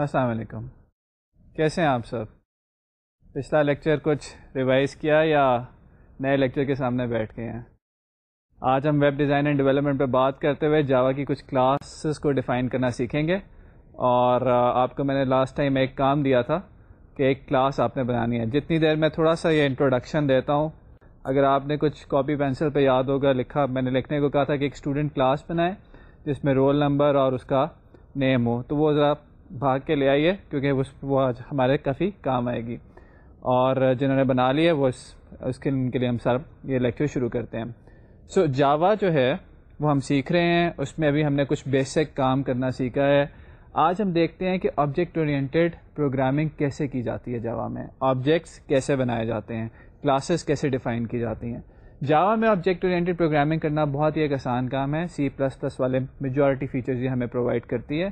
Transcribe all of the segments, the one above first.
السلام علیکم۔ کیسے ہیں آپ سب؟ پچھلا لیکچر کچھ ریوائز کیا یا نئے لیکچر کے سامنے بیٹھ گئے ہیں؟ آج ہم ویب ڈیزائن اینڈ ڈیولپمنٹ پہ بات کرتے ہوئے جاوا کی کچھ کلاسز کو ڈیفائن کرنا سیکھیں گے۔ اور آپ کو میں نے لاسٹ ٹائم ایک کام دیا تھا کہ ایک کلاس آپ نے بنانی ہے۔ جتنی دیر میں تھوڑا سا یہ انٹروڈکشن دیتا ہوں، اگر آپ نے کچھ کاپی پینسل پہ یاد ہوگا، لکھا، میں نے لکھنے کو کہا تھا کہ ایک اسٹوڈنٹ کلاس بنائے جس میں رول نمبر اور اس کا نیم ہو۔ تو وہ ذرا بھاگ کے لے آئیے کیونکہ اس وہ ہمارے کافی کام آئے گی۔ اور جنہوں نے بنا لی ہے وہ اس اس کے ان کے لیے ہم سر یہ لیکچر شروع کرتے ہیں۔ سو so, جاوا جو ہے وہ ہم سیکھ رہے ہیں۔ اس میں ابھی ہم نے کچھ بیسک کام کرنا سیکھا ہے۔ آج ہم دیکھتے ہیں کہ آبجیکٹ اورینٹیڈ پروگرامنگ کیسے کی جاتی ہے جاوا میں۔ آبجیکٹس کیسے بنائے جاتے ہیں؟ کلاسز کیسے ڈیفائن کی جاتی ہیں؟ جاوا میں آبجیکٹ اورینٹیڈ پروگرامنگ کرنا بہت ہی ایک آسان کام ہے۔ سی پلس پلس والے میجورٹی فیچرز یہ ہمیں پرووائڈ کرتی ہے۔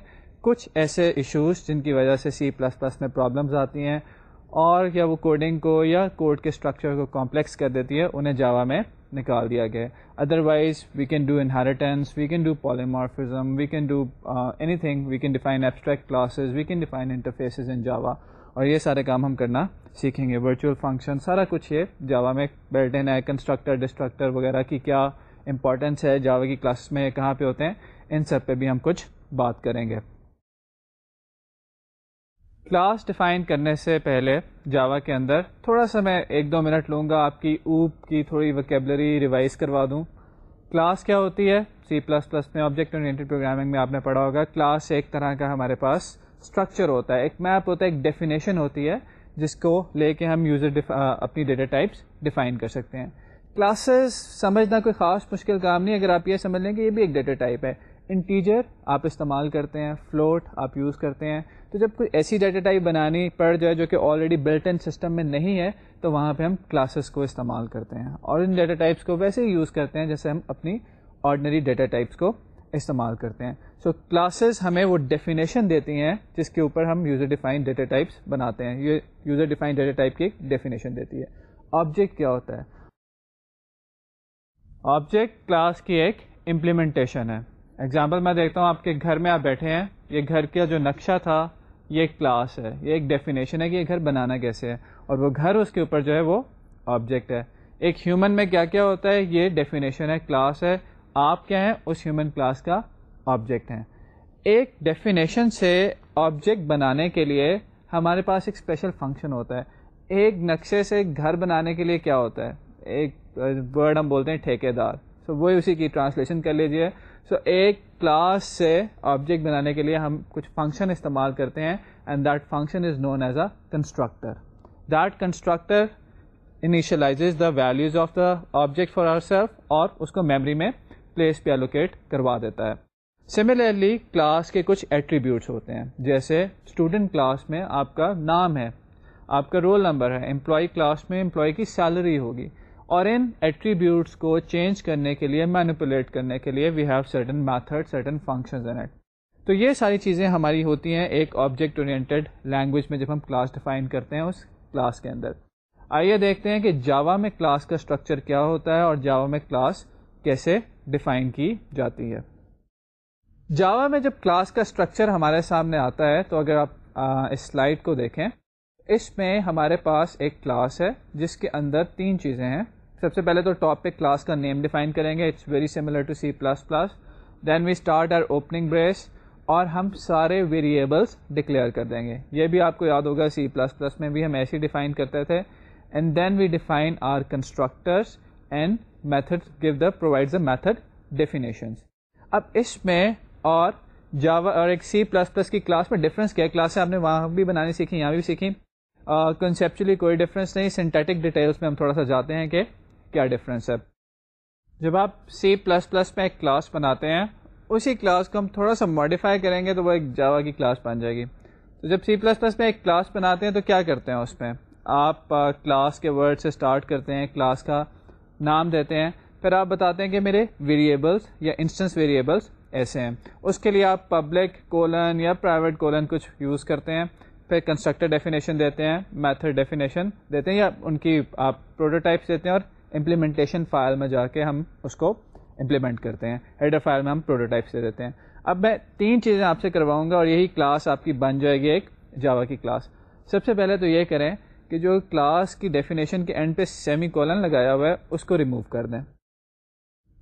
کچھ ایسے ایشوز جن کی وجہ سے سی پلس پلس میں پرابلمز آتی ہیں اور یا وہ کوڈنگ کو یا کوڈ کے اسٹرکچر کو کمپلیکس کر دیتی ہے انہیں جاوا میں نکال دیا گیا otherwise we can do inheritance we can do polymorphism we can do anything we can define abstract classes we can define interfaces in Java اور یہ سارے کام ہم کرنا سیکھیں گے۔ ورچوئل فنکشن سارا کچھ یہ جاوا میں بیلٹ ان ہے۔ کنسٹرکٹر ڈسٹرکٹر وغیرہ کی کیا امپورٹنس ہے؟ جاوا کی کلاسز میں کہاں پہ ہوتے ہیں؟ ان سب پہ بھی ہم کچھ بات کریں گے۔ کلاس ڈیفائن کرنے سے پہلے جاوا کے اندر تھوڑا سا میں ایک دو منٹ لوں گا، آپ کی اوپ کی تھوڑی وکیبلری ریوائز کروا دوں۔ کلاس کیا ہوتی ہے؟ سی پلس پلس میں آبجیکٹ اورینٹیڈ پروگرامنگ میں آپ نے پڑھا ہوگا۔ کلاس ایک طرح کا ہمارے پاس اسٹرکچر ہوتا ہے۔ ایک میپ ہوتا ہے، ایک ڈیفینیشن ہوتی ہے، جس کو لے کے ہم یوزر اپنی ڈیٹا ٹائپس ڈیفائن کر سکتے ہیں۔ کلاسز سمجھنا کوئی خاص مشکل کام نہیں، اگر آپ یہ سمجھ لیں کہ یہ بھی ایک ڈیٹا ٹائپ ہے۔ انٹیجر آپ استعمال کرتے ہیں فلوٹ آپ یوز کرتے ہیں۔ تو جب کوئی ایسی ڈیٹا ٹائپ بنانی پڑ جائے جو کہ آلریڈی بلٹ ان سسٹم میں نہیں ہے تو وہاں پہ ہم کلاسز کو استعمال کرتے ہیں۔ اور ان ڈیٹا ٹائپس کو ویسے ہی یوز کرتے ہیں جیسے ہم اپنی آرڈنری ڈیٹا ٹائپس کو استعمال کرتے ہیں۔ سو so, کلاسز ہمیں وہ ڈیفینیشن دیتی ہیں جس کے اوپر ہم یوزر ڈیفائن ڈیٹا ٹائپس بناتے ہیں۔ یہ یوزر ڈیفائن ڈیٹا ٹائپ کی ایک ڈیفینیشن دیتی ہے۔ آبجیکٹ کیا ہوتا ہے؟ آبجیکٹ کلاس کی ایک امپلیمنٹیشن ہے۔ ایگزامپل میں دیکھتا ہوں آپ کے گھر میں آپ بیٹھے ہیں یہ گھر کا جو نقشہ تھا یہ ایک کلاس ہے یہ ایک ڈیفینیشن ہے کہ یہ گھر بنانا کیسے ہے۔ اور وہ گھر اس کے اوپر جو ہے وہ آبجیکٹ ہے۔ ایک ہیومن میں کیا کیا ہوتا ہے؟ یہ ڈیفینیشن ہے کلاس ہے۔ آپ کیا ہیں؟ اس ہیومن کلاس کا آبجیکٹ ہیں۔ ایک ڈیفینیشن سے آبجیکٹ بنانے کے لیے ہمارے پاس ایک اسپیشل فنکشن ہوتا ہے۔ ایک نقشے سے گھر بنانے کے لیے کیا ہوتا ہے؟ ایک ورڈ ہم بولتے ہیں ٹھیکے دار سو so, وہی اسی کی ٹرانسلیشن کر لیجیے سو so, ایک کلاس سے آبجیکٹ بنانے کے لیے ہم کچھ فنکشن استعمال کرتے ہیں and that function is known as a constructor that constructor initialize the values of the object for our self اور اس کو میموری میں پلیس پہ الوکیٹ کروا دیتا ہے. سملرلی کلاس کے کچھ ایٹریبیوٹس ہوتے ہیں. جیسے اسٹوڈنٹ کلاس میں آپ کا نام ہے. آپ کا رول نمبر ہے. امپلائی کلاس میں امپلائی کی سیلری ہوگی. اور ان ایٹریبیوٹس کو چینج کرنے کے لیے مینوپولیٹ کرنے کے لیے we have certain method certain function in it تو یہ ساری چیزیں ہماری ہوتی ہیں ایک آبجیکٹ اورینٹیڈ لینگویج میں جب ہم کلاس ڈیفائن کرتے ہیں اس کلاس کے اندر. آئیے دیکھتے ہیں کہ جاوا میں کلاس کا اسٹرکچر کیا ہوتا ہے اور جاوا میں کلاس کیسے ڈیفائن کی جاتی ہے. جاوا میں جب کلاس کا اسٹرکچر ہمارے سامنے آتا ہے تو اگر آپ اس سلائڈ کو دیکھیں، اس میں ہمارے پاس ایک کلاس ہے جس کے اندر تین چیزیں ہیں. سب سے پہلے تو ٹاپ پہ کلاس کا نیم ڈیفائن کریں گے. It's very similar to C plus plus then we start our opening brace اور ہم سارے ویریبلس ڈکلیئر کر دیں گے. یہ بھی آپ کو یاد ہوگا سی پلس پلس میں بھی ہم ایسے ڈیفائن کرتے تھے. And then we define our constructors and method give the provide the method definitions اب اس میں اور جاوا اور ایک سی پلس پلس کی کلاس میں ڈفرینس کیا کلاس سے آپ نے وہاں بھی بنانی سیکھی، یہاں بھی سیکھی. کنسیپچلی کوئی ڈفرینس نہیں. سنتھیٹک ڈیٹیلس میں ہم تھوڑا سا جاتے ہیں کہ کیا ڈفرینس ہے؟ جب آپ سی پلس پلس میں ایک کلاس بناتے ہیں، اسی کلاس کو ہم تھوڑا سا ماڈیفائی کریں گے تو وہ ایک جاوا کی کلاس بن جائے گی۔ تو جب سی پلس پلس میں ایک کلاس بناتے ہیں تو کیا کرتے ہیں اس میں؟ آپ کلاس کے ورڈ سے اسٹارٹ کرتے ہیں کلاس کا نام دیتے ہیں۔ پھر آپ بتاتے ہیں کہ میرے ویریبلس یا انسٹنس ویریبلس ایسے ہیں۔ اس کے لیے آپ پبلک کولن یا پرائیویٹ کولن کچھ یوز کرتے ہیں۔ پھر کنسٹرکٹر ڈیفینیشن دیتے ہیں میتھڈ ڈیفینیشن دیتے ہیں یا ان کی آپ پروٹوٹائپس دیتے ہیں اور امپلیمنٹیشن فائل میں جا کے ہم اس کو امپلیمنٹ کرتے ہیں۔ ہیڈر فائل میں ہم پروٹوٹائپس دے دیتے ہیں۔ اب میں تین چیزیں آپ سے کرواؤں گا اور یہی کلاس آپ کی بن جائے گی ایک جاوا کی کلاس سب سے پہلے تو یہ کریں کہ جو کلاس کی ڈیفینیشن کے اینڈ پہ سیمی کولن لگایا ہوا ہے، اس کو ریموو کر دیں۔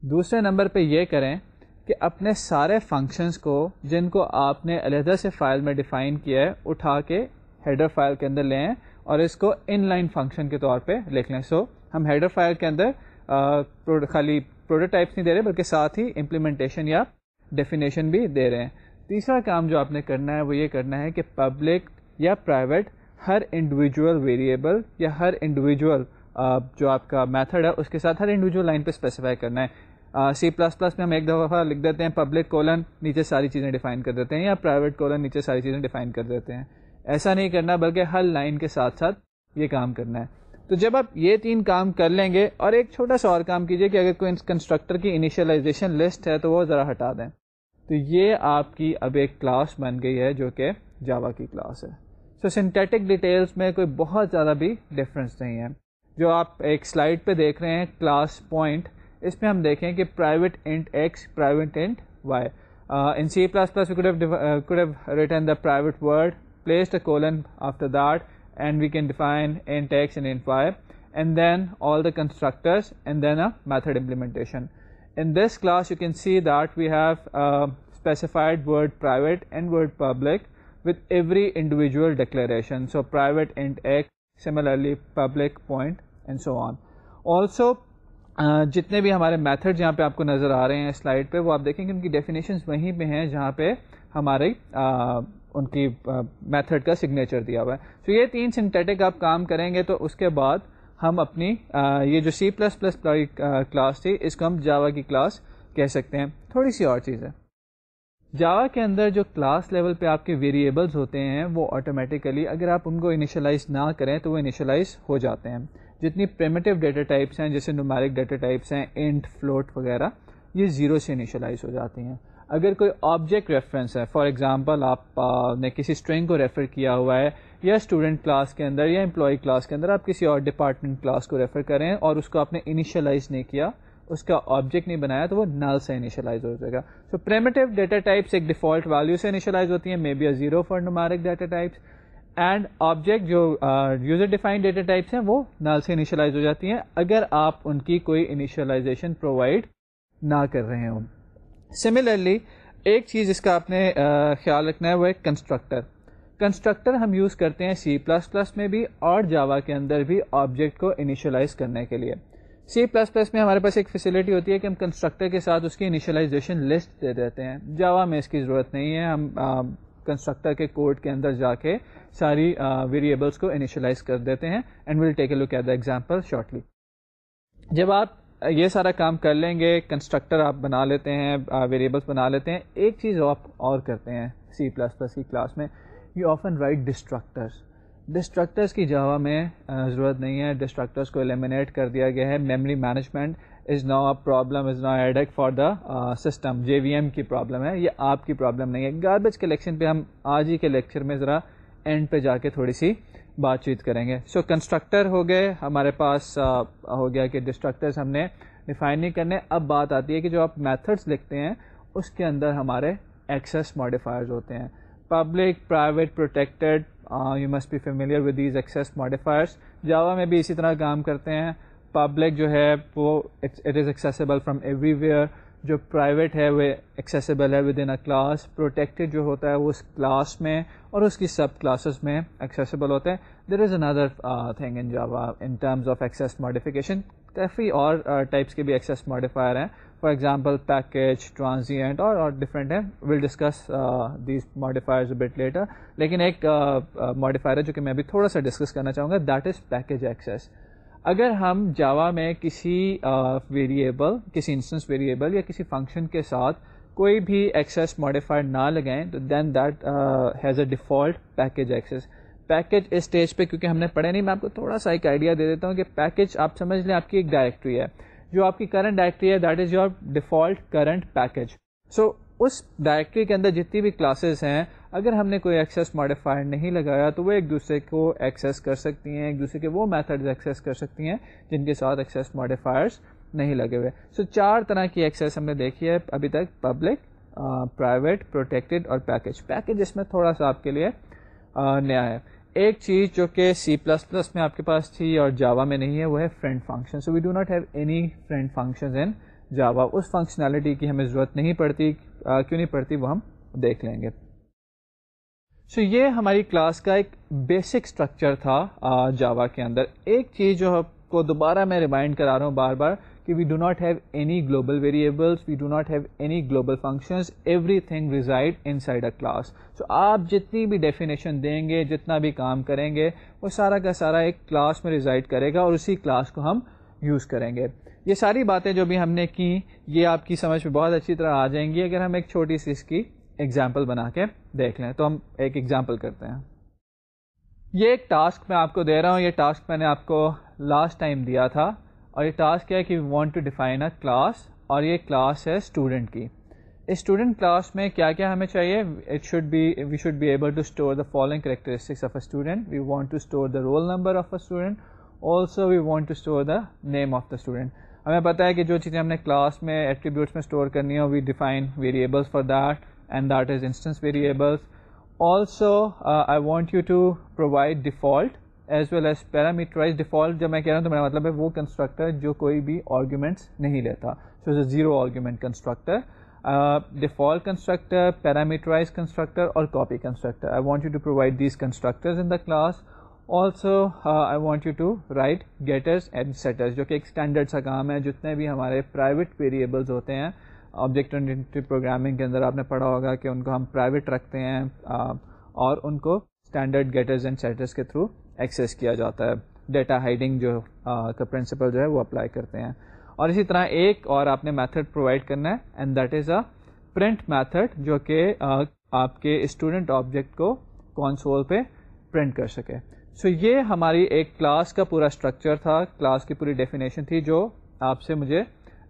دوسرے نمبر پہ یہ کریں کہ اپنے سارے فنکشنز کو جن کو آپ نے علیحدہ سے فائل میں ڈیفائن کیا ہے، اٹھا کے ہیڈر فائل کے اندر لیں۔ اور اس کو ان لائن فنکشن کے طور پہ لکھ لیں۔ سو ہم ہیڈر فائل کے اندر خالی پروڈکٹائپس نہیں دے رہے، بلکہ ساتھ ہی امپلیمنٹیشن یا ڈیفینیشن بھی دے رہے ہیں۔ تیسرا کام جو آپ نے کرنا ہے، وہ یہ کرنا ہے کہ پبلک یا پرائیویٹ ہر انڈیویجول ویریبل یا ہر انڈیویجول جو آپ کا میتھڈ ہے، اس کے ساتھ ہر انڈیویجول لائن پہ اسپیسیفائی کرنا ہے۔ سی پلس پلس میں ہم ایک دفعہ لکھ دیتے ہیں پبلک کولن نیچے ساری چیزیں ڈیفائن کر دیتے ہیں، یا پرائیویٹ کولن نیچے ساری چیزیں ڈیفائن کر دیتے ہیں۔ ایسا نہیں کرنا بلکہ ہر لائن کے ساتھ ساتھ یہ کام کرنا ہے۔ تو جب آپ یہ تین کام کر لیں گے اور ایک چھوٹا سا اور کام کیجیے کہ اگر کوئی کنسٹرکٹر کی انیشلائزیشن لسٹ ہے تو وہ ذرا ہٹا دیں۔ تو یہ آپ کی اب ایک کلاس بن گئی ہے جو کہ جاوا کی کلاس ہے۔ سو سنتھیٹک ڈیٹیلس میں کوئی بہت زیادہ بھی ڈفرینس نہیں ہے۔ جو آپ ایک سلائڈ پہ دیکھ رہے ہیں کلاس پوائنٹ اس میں ہم دیکھیں کہ private int X private int Y in C plus plus written the private word place colon after that and we can define int X and int fire and then all the constructors and then a method implementation in this class you can see that we have specified word private and word public with every individual declaration so private and ایک similarly public point and so on also جتنے بھی ہمارے method جہاں پہ آپ کو نظر آ رہے ہیں سلائڈ پہ، وہ آپ دیکھیں کہ ان کی ڈیفینیشنس وہیں پہ ہیں جہاں پہ ہمارے ان کی میتھڈ کا سگنیچر دیا ہوا ہے۔ تو یہ تین سنتھیٹک آپ کام کریں گے تو اس کے بعد ہم اپنی یہ جو سی پلس پلس کلاس تھی، اس کو ہم جاوا کی کلاس کہہ سکتے ہیں۔ تھوڑی سی اور چیز ہے۔ جاوا کے اندر جو کلاس لیول پہ آپ کے ویریبلس ہوتے ہیں، وہ آٹومیٹیکلی اگر آپ ان کو انیشلائز نہ کریں تو وہ انیشلائز ہو جاتے ہیں۔ جتنی پریمیٹیو ڈیٹا ٹائپس ہیں، جیسے نومیرک ڈیٹا ٹائپس ہیں انٹ فلوٹ وغیرہ، یہ زیرو سے انیشلائز ہو جاتی ہیں۔ اگر کوئی آبجیکٹ ریفرنس ہے فار ایگزامپل آپ نے کسی اسٹرینگ کو ریفر کیا ہوا ہے، یا اسٹوڈنٹ کلاس کے اندر، یا امپلائی کلاس کے اندر، آپ کسی اور ڈپارٹمنٹ کلاس کو ریفر کریں اور اس کو آپ نے انیشلائز نہیں کیا، اس کا آبجیکٹ نہیں بنایا، تو وہ نل سے انیشلائز ہو جائے گا۔ سو پریمیٹیو ڈیٹا ٹائپس ایک ڈیفالٹ ویلو سے انیشلائز ہوتی ہیں may be a zero for numeric data types and object جو یوزر ڈیفائن ڈیٹا ٹائپس ہیں، وہ نل سے انیشلائز ہو جاتی ہیں۔ اگر آپ ان کی کوئی انیشلائزیشن پرووائڈ نہ کر رہے ہوں۔ سملرلی ایک چیز اس کا آپ نے خیال رکھنا ہے، وہ ایک کنسٹرکٹر کنسٹرکٹر ہم یوز کرتے ہیں سی پلس پلس میں بھی اور جاوا کے اندر بھی آبجیکٹ کو انیشلائز کرنے کے لیے. سی پلس پلس میں ہمارے پاس ایک فیسلٹی ہوتی ہے کہ ہم کنسٹرکٹر کے ساتھ اس کی انیشلائزیشن لسٹ دے دیتے ہیں. جاوا میں اس کی ضرورت نہیں ہے، ہم کنسٹرکٹر کے کوڈ کے اندر جا کے ساری ویریبلس کو انیشلائز کر دیتے ہیں and will take a look at the example shortly جب آپ یہ سارا کام کر لیں گے کنسٹرکٹر آپ بنا لیتے ہیں ویریبلس بنا لیتے ہیں۔ ایک چیز آپ اور کرتے ہیں سی پلس پلس کی کلاس میں you often write destructors destructors کی جاوا میں ضرورت نہیں ہے۔ ڈسٹرکٹرس کو ایلیمینیٹ کر دیا گیا ہے۔ Memory management is no problem is no headache for the system J V M کی پرابلم ہے۔ یہ آپ کی پرابلم نہیں ہے۔ گاربیج کلیکشن پہ ہم آج ہی کے لیکچر میں ذرا اینڈ پہ جا کے تھوڑی سی بات چیت کریں گے۔ سو so, کنسٹرکٹر ہو گئے ہمارے پاس ہو گیا کہ ڈسٹرکٹرس ہم نے ڈیفائن نہیں کرنے۔ اب بات آتی ہے کہ جو آپ میتھڈس لکھتے ہیں اس کے اندر ہمارے ایکسیس ماڈیفائرز ہوتے ہیں۔ Public private protected you must be familiar with these access modifiers Java میں بھی اسی طرح کام کرتے ہیں۔ پبلک جو ہے وہ it is accessible from everywhere جو پرائیویٹ ہے وہ ایکسیسیبل ہے within a class protected جو ہوتا ہے وہ اس کلاس میں اور اس کی سب کلاسز میں ایکسیسیبل ہوتے ہیں. There is another thing in Java in terms of access modification کافی اور ٹائپس uh, کے بھی ایکسیس ماڈیفائر ہیں. فار ایگزامپل پیکیج ٹرانزینٹ اور اور ڈفرینٹ ہیں. Will discuss these modifiers but later لیکن ایک ماڈیفائر uh, uh, uh ہے جو کہ میں ابھی تھوڑا سا ڈسکس کرنا چاہوں گا. دیٹ از پیکیج ایکسیس اگر ہم جاوا میں کسی ویریبل کسی انسٹنس ویریبل یا کسی فنکشن کے ساتھ کوئی بھی ایکسیس ماڈیفائر نہ لگائیں، تو then that has a default package access package us stage پہ کیونکہ ہم نے پڑھے نہیں، میں آپ کو تھوڑا سا ایک آئیڈیا دے دیتا ہوں کہ پیکیج آپ سمجھ لیں آپ کی ایک ڈائریکٹری ہے، جو آپ کی کرنٹ ڈائریکٹری ہے that is your default current package so us directory کے اندر جتنی بھی کلاسز ہیں اگر ہم نے کوئی ایکسیس ماڈیفائر نہیں لگایا تو وہ ایک دوسرے کو ایکسیس کر سکتی ہیں ایک دوسرے کے وہ میتھڈز ایکسیس کر سکتی ہیں جن کے ساتھ ایکسیس ماڈیفائرس نہیں لگے ہوئے۔ سو so, چار طرح کی ایکسیس ہم نے دیکھی ہے ابھی تک پبلک پرائیویٹ پروٹیکٹیڈ اور پیکج پیکج اس میں تھوڑا سا آپ کے لیے نیا ہے۔ ایک چیز جو کہ سی پلس پلس میں آپ کے پاس تھی اور جاوا میں نہیں ہے وہ ہے friend function so we do not have any friend function in Java us functionality کی ہمیں ضرورت نہیں پڑتی کیوں نہیں پڑتی وہ ہم دیکھ لیں گے۔ سو so, یہ ہماری کلاس کا ایک بیسک اسٹرکچر تھا جاوا کے اندر۔ ایک چیز جو آپ کو دوبارہ میں ریمائنڈ کرا رہا ہوں بار بار کہ we do not have any global variables we do not have any global functions everything reside inside a class so آپ جتنی بھی ڈیفینیشن دیں گے جتنا بھی کام کریں گے وہ سارا کا سارا ایک کلاس میں ریزائڈ کرے گا اور اسی کلاس کو ہم یوز کریں گے۔ یہ ساری باتیں جو بھی ہم نے کی یہ آپ کی سمجھ میں بہت اچھی طرح آ جائیں گی۔ اگر ہم ایک چھوٹی سی اس کی ایگزامپل بنا کے دیکھ لیں۔ تو ہم ایک ایگزامپل کرتے ہیں۔ یہ ایک ٹاسک میں آپ کو دے رہا ہوں۔ یہ ٹاسک میں نے آپ کو لاسٹ ٹائم دیا تھا۔ اور یہ ٹاسک کیا ہے کہ we want to define a class اور یہ کلاس ہے اسٹوڈنٹ کی۔ اسٹوڈنٹ کلاس میں کیا کیا ہمیں چاہیے؟ It should be we should be able to store the following characteristics of a student we want to store the roll number of a student also we want to store the name of the student ہمیں پتا ہے کہ جو چیزیں ہم نے class میں attributes میں اسٹور کرنی ہو we define variables for that and that is instance variables also I want you to provide default as well as parameterized default جب میں کہہ رہا ہوں تو میرا مطلب ہے وہ کنسٹرکٹر جو کوئی بھی آرگیومنٹس نہیں لیتا so is a zero argument constructor default constructor parameterized constructor اور copy constructor I want you to provide these constructors in the class also I want you to write getters and setters جو کہ ایک standard سا کام ہے جتنے بھی ہمارے private variables ہوتے ہیں آبجیکٹ پروگرامنگ کے اندر آپ نے پڑھا ہوگا کہ ان کو ہم پرائیویٹ رکھتے ہیں اور ان کو اسٹینڈرڈ گیٹرز اینڈ سیٹرز کے تھرو ایکسیس کیا جاتا ہے۔ ڈیٹا ہائڈنگ جو کا پرنسپل جو ہے وہ اپلائی کرتے ہیں۔ اور اسی طرح ایک اور آپ نے میتھڈ پرووائڈ کرنا ہے and that is a print method جو کہ آپ کے اسٹوڈنٹ آبجیکٹ کو کونسول پہ پرنٹ کر سکے۔ سو so یہ ہماری ایک کلاس کا پورا اسٹرکچر تھا کلاس کی پوری ڈیفینیشن تھی جو آپ سے مجھے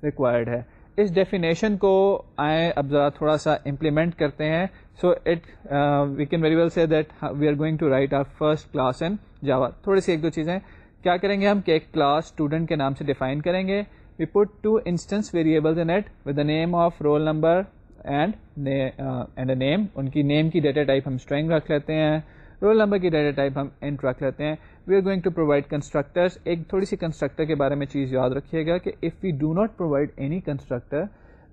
ریکوائرڈ ہے۔ اس ڈیفینیشن کو آئیں اب ذرا تھوڑا سا امپلیمنٹ کرتے ہیں. So it we can very well say that we are going to write our first class in Java تھوڑی سی ایک دو چیزیں. کیا کریں گے ہم کہ ایک کلاس اسٹوڈنٹ کے نام سے ڈیفائن کریں گے. We put two instance variables in it with the name of roll number and and a name ان کی نیم کی ڈیٹا ٹائپ ہم اسٹرینگ رکھ لیتے ہیں. رول نمبر کی ڈیٹا ٹائپ ہم انٹ رکھ لیتے ہیں۔ We are going to provide constructors ایک تھوڑی سی کنسٹرکٹر کے بارے میں چیز یاد رکھیے گا کہ if we do not provide any constructor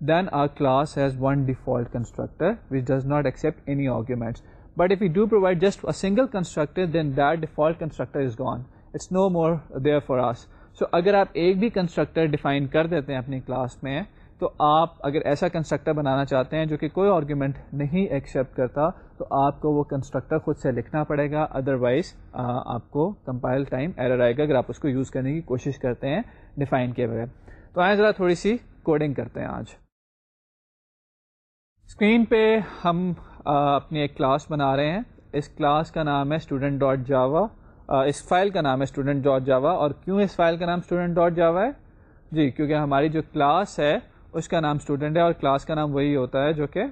then our class has one default constructor which does not accept any arguments but if you do provide just a single constructor then that default constructor is gone it's no more there for us so اگر آپ ایک بھی constructor define کر دیتے ہیں اپنی class میں تو آپ اگر ایسا کنسٹرکٹر بنانا چاہتے ہیں جو کہ کوئی آرگیومنٹ نہیں ایکسیپٹ کرتا، تو آپ کو وہ کنسٹرکٹر خود سے لکھنا پڑے گا۔ ادروائز آپ کو کمپائل ٹائم ایرر آئے گا اگر آپ اس کو یوز کرنے کی کوشش کرتے ہیں ڈیفائن کے بغیر۔ تو آئیں ذرا تھوڑی سی کوڈنگ کرتے ہیں آج۔ اسکرین پہ ہم اپنی ایک کلاس بنا رہے ہیں۔ اس کلاس کا نام ہے اسٹوڈنٹ ڈاٹ جاوا اس فائل کا نام ہے اسٹوڈنٹ ڈاٹ جاوا اور کیوں اس فائل کا نام اسٹوڈنٹ ڈاٹ جاوا ہے؟ جی کیونکہ ہماری جو کلاس ہے اس کا نام اسٹوڈنٹ ہے اور کلاس کا نام وہی ہوتا ہے جو کہ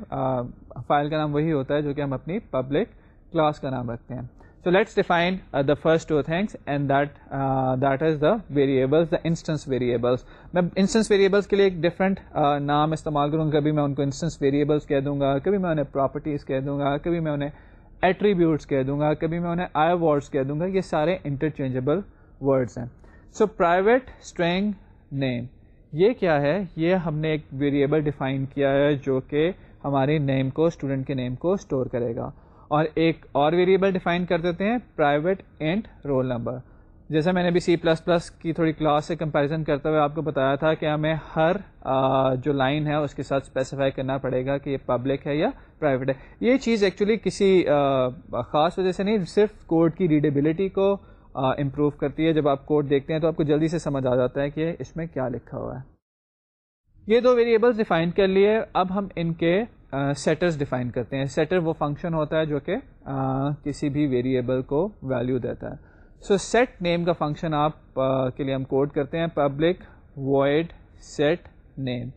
فائل کا نام وہی ہوتا ہے جو کہ ہم اپنی پبلک کلاس کا نام رکھتے ہیں۔ So let's define the first two things and that that is the variables the instance variables میں انسٹنس ویریبلس کے لیے ایک ڈفرنٹ نام استعمال کروں گا۔ کبھی میں ان کو انسٹنس ویریبلس کہہ دوں گا، کبھی میں انہیں پراپرٹیز کہہ دوں گا، کبھی میں انہیں ایٹریبیوٹس کہہ دوں گا، کبھی میں انہیں آئی ورڈس کہہ دوں گا۔ یہ سارے انٹرچینجبل ورڈس ہیں۔ سو پرائیویٹ اسٹرینگ نیم یہ کیا ہے؟ یہ ہم نے ایک ویریبل ڈیفائن کیا ہے جو کہ ہمارے نیم کو اسٹوڈنٹ کے نیم کو اسٹور کرے گا۔ اور ایک اور ویریبل ڈیفائن کر دیتے ہیں پرائیویٹ اینڈ رول نمبر جیسا میں نے بھی سی پلس پلس کی تھوڑی کلاس سے کمپیریزن کرتے ہوئے آپ کو بتایا تھا کہ ہمیں ہر جو لائن ہے، اس کے ساتھ اسپیسیفائی کرنا پڑے گا کہ یہ پبلک ہے یا پرائیویٹ ہے۔ یہ چیز ایکچولی کسی خاص وجہ سے نہیں، صرف کوڈ کی ریڈیبلٹی کو امپروو کرتی ہے۔ جب آپ کوڈ دیکھتے ہیں تو آپ کو جلدی سے سمجھ آ جاتا ہے کہ اس میں کیا لکھا ہوا ہے۔ یہ دو ویریبلس ڈیفائن کر لیے۔ اب ہم ان کے سیٹرز ڈیفائن کرتے ہیں۔ سیٹر وہ فنکشن ہوتا ہے جو کہ کسی بھی ویریبل کو ویلیو دیتا ہے۔ سو سیٹ نیم کا فنکشن آپ کے لیے ہم کوڈ کرتے ہیں۔ پبلک وائڈ سیٹ نیم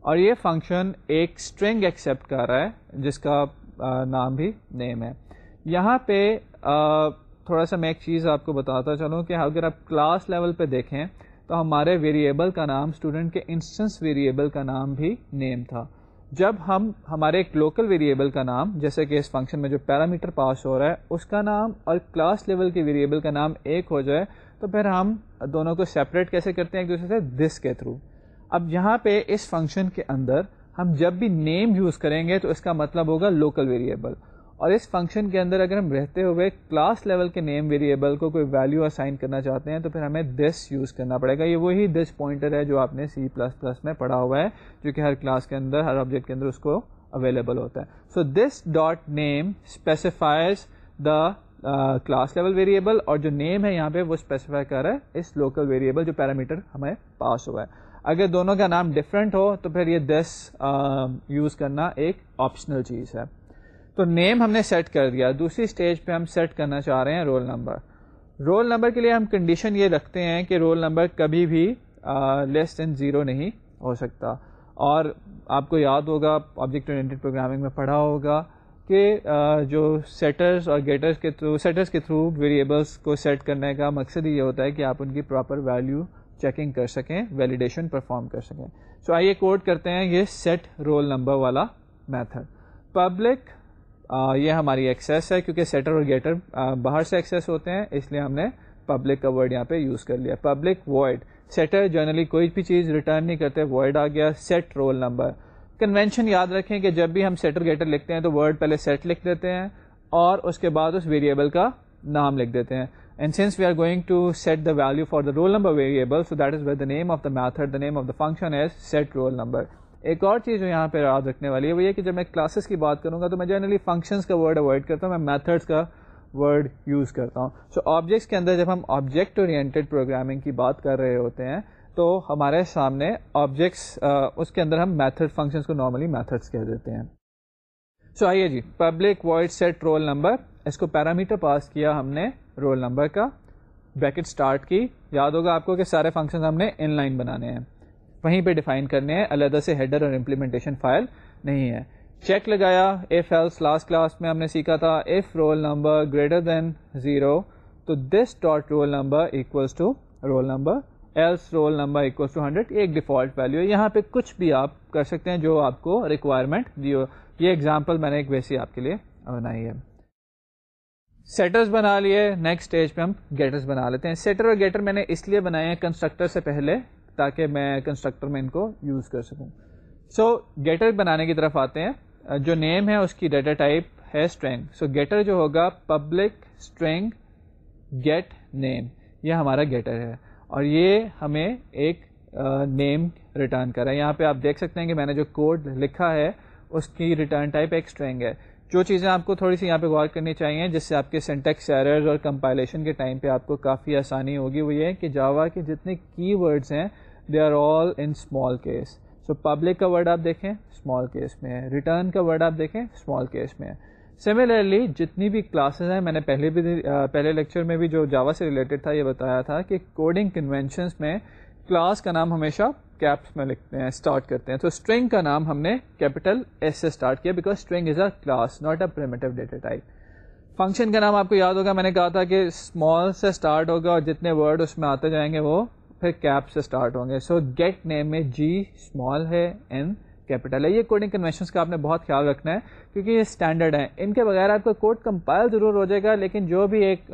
اور یہ فنکشن ایک اسٹرنگ ایکسیپٹ کر رہا ہے، جس کا نام بھی نیم ہے۔ یہاں پہ تھوڑا سا میں ایک چیز آپ کو بتاتا چلوں کہ اگر آپ کلاس لیول پہ دیکھیں تو ہمارے ویریبل کا نام اسٹوڈنٹ کے انسٹنس ویریبل کا نام بھی نیم تھا۔ جب ہم ہمارے ایک لوکل ویریبل کا نام، جیسے کہ اس فنکشن میں جو پیرامیٹر پاس ہو رہا ہے، اس کا نام اور کلاس لیول کے ویریبل کا نام ایک ہو جائے تو پھر ہم دونوں کو سیپریٹ کیسے کرتے ہیں؟ ایک دوسرے سے دس کے تھرو اب یہاں پہ اس فنکشن کے اندر ہم جب بھی نیم یوز کریں گے تو اس کا مطلب ہوگا لوکل ویریبل اور اس فنکشن کے اندر اگر ہم رہتے ہوئے کلاس لیول کے نیم ویریبل کو کوئی ویلیو اسائن کرنا چاہتے ہیں تو پھر ہمیں دس یوز کرنا پڑے گا۔ یہ وہی دس پوائنٹر ہے جو آپ نے سی پلس پلس میں پڑھا ہوا ہے، جو کہ ہر کلاس کے اندر، ہر آبجیکٹ کے اندر اس کو اویلیبل ہوتا ہے۔ So this dot name specifies the class level variable اور جو نیم ہے یہاں پہ وہ اسپیسیفائی کر رہا ہے اس لوکل ویریبل جو پیرامیٹر ہمیں پاس ہوا ہے۔ اگر دونوں کا نام ڈفرینٹ ہو تو پھر یہ دس یوز uh, کرنا ایک آپشنل چیز ہے۔ تو نیم ہم نے سیٹ کر دیا۔ دوسری اسٹیج پہ ہم سیٹ کرنا چاہ رہے ہیں رول نمبر رول نمبر کے لیے ہم کنڈیشن یہ رکھتے ہیں کہ رول نمبر کبھی بھی لیس دین زیرو نہیں ہو سکتا۔ اور آپ کو یاد ہوگا آبجیکٹ اورینٹیڈ پروگرامنگ میں پڑھا ہوگا کہ جو سیٹرز اور گیٹرز کے تھرو سیٹرز کے تھرو ویریبلس کو سیٹ کرنے کا مقصد یہ ہوتا ہے کہ آپ ان کی پراپر ویلیو چیکنگ کر سکیں ویلیڈیشن پرفارم کر سکیں۔ سو آئیے کوڈ کرتے ہیں یہ سیٹ رول نمبر والا میتھڈ پبلک یہ ہماری ایکسیس ہے، کیونکہ سیٹر اور گیٹر باہر سے ایکسیس ہوتے ہیں، اس لیے ہم نے پبلک کا ورڈ یہاں پہ یوز کر لیا۔ پبلک وائڈ سیٹر جنرلی کوئی بھی چیز ریٹرن نہیں کرتے وائڈ آ گیا سیٹ رول نمبر کنوینشن یاد رکھیں کہ جب بھی ہم سیٹر گیٹر لکھتے ہیں تو ورڈ پہلے سیٹ لکھ دیتے ہیں اور اس کے بعد اس ویریبل کا نام لکھ دیتے ہیں۔ And since we are going to set the value for the roll number variable so that is the name of the method the name of the function is set roll number ایک اور چیز جو یہاں پہ یاد رکھنے والی ہے وہ یہ کہ جب میں کلاسز کی بات کروں گا تو میں جنرلی فنکشنس کا ورڈ اوائڈ کرتا ہوں میں میتھڈس کا ورڈ یوز کرتا ہوں۔ سو so, آبجیکٹس کے اندر جب ہم آبجیکٹ اورینٹیڈ پروگرامنگ کی بات کر رہے ہوتے ہیں تو ہمارے سامنے آبجیکٹس اس کے اندر ہم میتھڈ فنکشنس کو نارملی میتھڈس کہہ دیتے ہیں۔ سو so, آئیے جی public void set roll number اس کو پیرامیٹر پاس کیا ہم نے رول نمبر کا بریکٹ اسٹارٹ کی۔ یاد ہوگا آپ کو کہ سارے فنکشن ہم نے ان لائن بنانے ہیں۔ وہیں پہ ڈیفائن کرنے ہیں، علیحدہ سے ہیڈر اور امپلیمنٹیشن فائل نہیں ہے۔ چیک لگایا ایف ایلس لاسٹ کلاس میں ہم نے سیکھا تھا if roll number greater than zero تو this dot roll number equals to roll number else roll number equals to hundred ایک ڈیفالٹ ویلو ہے۔ یہاں پہ کچھ بھی آپ کر سکتے ہیں جو آپ کو ریکوائرمنٹ دی ہو یہ ایگزامپل میں نے ایک ویسی آپ کے لیے بنائی ہے۔ سیٹرز بنا لیے نیکسٹ اسٹیج پہ ہم گیٹرز بنا لیتے ہیں۔ سیٹر اور گیٹر میں نے اس لیے بنائے ہیں کنسٹرکٹر سے پہلے تاکہ میں کنسٹرکٹر میں ان کو یوز کر سکوں۔ سو گیٹر بنانے کی طرف آتے ہیں۔ جو نیم ہے اس کی ڈیٹا ٹائپ ہے اسٹرینگ سو گیٹر جو ہوگا پبلک اسٹرینگ گیٹ نیم یہ ہمارا گیٹر ہے۔ اور یہ ہمیں ایک نیم ریٹرن کرا ہے۔ یہاں پہ آپ دیکھ سکتے ہیں کہ میں نے جو کوڈ لکھا ہے اس کی ریٹرن ٹائپ ایک اسٹرینگ ہے۔ جو چیزیں آپ کو تھوڑی سی یہاں پہ غور کرنی چاہیے، جس سے آپ کے سینٹیکس ایررز اور کمپائلیشن کے ٹائم پہ آپ کو کافی آسانی ہوگی، وہ یہ کہ جاوا کے جتنے کی ورڈز ہیں they are all in small case so public کا ورڈ آپ دیکھیں اسمال کیس میں ہے. ریٹرن کا ورڈ آپ دیکھیں اسمال کیس میں ہے. سملرلی جتنی بھی کلاسز ہیں، میں نے پہلے بھی پہلے لیکچر میں بھی جو جاوا سے ریلیٹڈ تھا، یہ بتایا تھا کہ کوڈنگ کنونشنس میں کلاس کا نام ہمیشہ کیپس میں لکھتے ہیں اسٹارٹ کرتے ہیں۔ تو اسٹرنگ کا نام ہم نے کیپیٹل ایس سے اسٹارٹ کیا because string is a class not a primitive data type function کا نام آپ کو یاد ہوگا، میں نے کہا تھا کہ اسمال سے اسٹارٹ ہوگا اور جتنے ورڈ اس میں آتے جائیں گے وہ پھر کیپ سے اسٹارٹ ہوں گے۔ سو گیٹ نیم میں جی اسمال ہے این کیپیٹل ہے۔ یہ کوڈنگ کنوینشنس کا آپ نے بہت خیال رکھنا ہے، کیونکہ یہ اسٹینڈرڈ ہے ان کے بغیر آپ کا کوڈ کمپائل ضرور ہو جائے گا، لیکن جو بھی ایک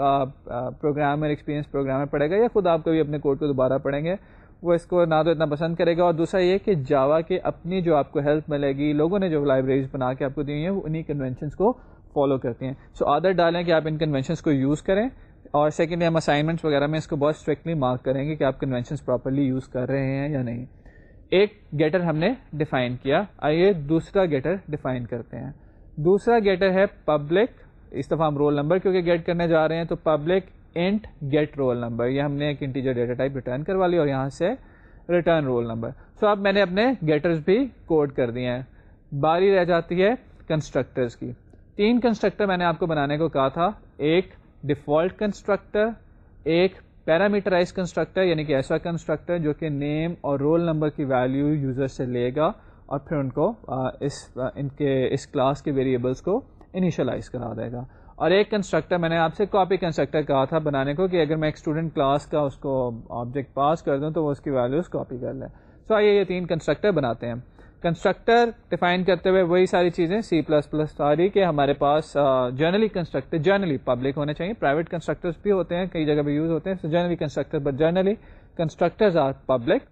پروگرامر ایکسپیرینس پروگرامر پڑھے گا یا خود آپ کبھی اپنے کوڈ کو دوبارہ پڑھیں گے وہ اس کو نہ تو اتنا پسند کرے گا اور دوسرا یہ کہ جاوا کے اپنی جو آپ کو ہیلپ ملے گی لوگوں نے جو لائبریریز بنا کے آپ کو دی ہیں وہ انہیں کنوینشنس کو فالو کرتی ہیں۔ سو so, عادت ڈالیں کہ آپ ان کنوینشنس کو یوز کریں اور سیکنڈلی ہم اسائنمنٹس وغیرہ میں اس کو بہت اسٹرکٹلی مارک کریں گے کہ آپ کنوینشنس پراپرلی یوز کر رہے ہیں یا نہیں۔ ایک گیٹر ہم نے ڈیفائن کیا۔ آئیے دوسرا گیٹر ڈیفائن کرتے ہیں۔ دوسرا گیٹر ہے پبلک اس دفعہ ہم رول نمبر کیونکہ گیٹ کرنے جا رہے ہیں تو public int get roll number یہ ہم نے ایک انٹیجر ڈیٹا ٹائپ ریٹرن کروا لی اور یہاں سے ریٹرن رول نمبر سو اب میں نے اپنے گیٹرز بھی کوڈ کر دیے ہیں. باری رہ جاتی ہے کنسٹرکٹرز کی. تین کنسٹرکٹر میں نے آپ کو بنانے کو کہا تھا. ایک ڈیفالٹ کنسٹرکٹر ایک پیرامیٹرائز کنسٹرکٹر یعنی کہ ایسا کنسٹرکٹر جو کہ نیم اور رول نمبر کی ویلیو یوزر سے لے گا اور پھر ان کو اس ان کے، اس کلاس کے ویریبلس کو انیشلائز کرا دے گا. اور ایک کنسٹرکٹر میں نے آپ سے کاپی کنسٹرکٹر کہا تھا بنانے کو کہ اگر میں ایک اسٹوڈنٹ کلاس کا اس کو آبجیکٹ پاس کر دوں تو وہ اس کی ویلیوز کاپی کر لیں۔ سو آئیے یہ تین کنسٹرکٹر بناتے ہیں۔ کنسٹرکٹر ڈیفائن کرتے ہوئے وہی ساری چیزیں سی پلس پلس ساری کہ ہمارے پاس جرنلی کنسٹرکٹر جرنلی پبلک ہونے چاہیے۔ پرائیویٹ کنسٹرکٹرس بھی ہوتے ہیں، کئی جگہ بھی یوز ہوتے ہیں۔ Generally constructor but generally constructors are public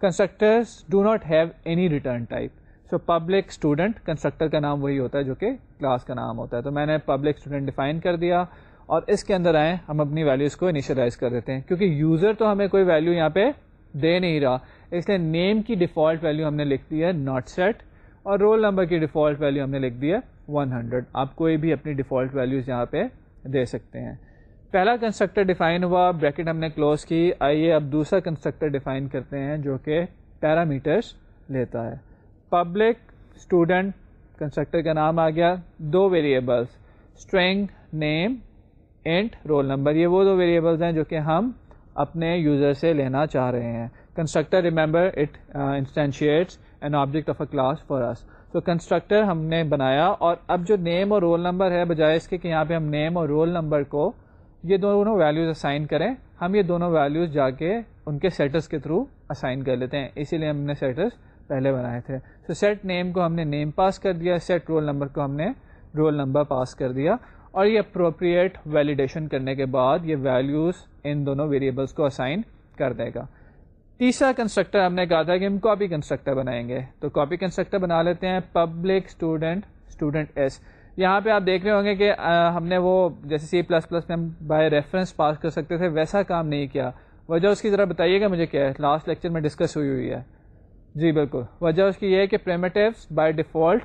constructors do not have any return type so public student constructor کا نام وہی ہوتا ہے جو کہ کلاس کا نام ہوتا ہے تو میں نے پبلک اسٹوڈنٹ ڈیفائن کر دیا اور اس کے اندر آئے ہم اپنی ویلیوز کو انیشلائز کر دیتے ہیں کیونکہ یوزر تو ہمیں کوئی ویلیو یہاں پہ دے نہیں رہا، اس لیے نیم کی ڈیفالٹ ویلیو ہم نے لکھ دی ہے ناٹ سیٹ اور رول نمبر کی ڈیفالٹ ویلیو ہم نے لکھ دی ہے 100 آپ کوئی بھی اپنی ڈیفالٹ ویلیوز یہاں پہ دے سکتے ہیں۔ پہلا کنسٹرکٹر ڈیفائن ہوا بریکٹ ہم نے کلوز کی۔ آئیے اب دوسرا کنسٹرکٹر ڈیفائن کرتے ہیں جو کہ پیرامیٹرس لیتا ہے۔ پبلک اسٹوڈنٹ کنسٹرکٹر کا نام آ گیا، دو ویریبلس اسٹرینگ نیم اینٹ رول نمبر یہ وہ دو ویریبلس ہیں جو کہ ہم اپنے یوزر سے لینا چاہ رہے ہیں۔ Constructor remember it instantiates an object of a class for اس تو کنسٹرکٹر ہم نے بنایا اور اب جو نیم اور رول نمبر ہے، بجائے اس کے کہ یہاں پہ ہم نیم اور رول نمبر کو یہ دونوں ویلیوز اسائن کریں، ہم یہ دونوں ویلیوز جا کے ان کے سیٹس کے تھرو اسائن کر لیتے ہیں۔ اسی لیے ہم نے سیٹس پہلے بنائے تھے۔ تو سیٹ نیم کو ہم نے نیم پاس کر دیا سیٹ رول نمبر کو ہم نے رول نمبر پاس کر دیا۔ اور یہ اپروپریٹ ویلیڈیشن کرنے کے بعد یہ ویلیوز ان دونوں ویریبلس کو اسائن کر دے گا۔ تیسرا کنسٹرکٹر ہم نے کہا تھا کہ ہم کاپی کنسٹرکٹر بنائیں گے۔ تو کاپی کنسٹرکٹر بنا لیتے ہیں پبلک اسٹوڈنٹ اسٹوڈنٹ ایس یہاں پہ آپ دیکھ رہے ہوں گے کہ ہم نے وہ جیسے سی پلس پلس میں ہم بائی ریفرنس پاس کر سکتے تھے، ویسا کام نہیں کیا۔ وجہ اس کی ذرا بتائیے گا مجھے کیا ہے۔ لاسٹ لیکچر میں ڈسکس ہوئی ہوئی ہے۔ جی بالکل۔ وجہ اس کی یہ ہے کہ پریمیٹیوس بائی ڈیفالٹ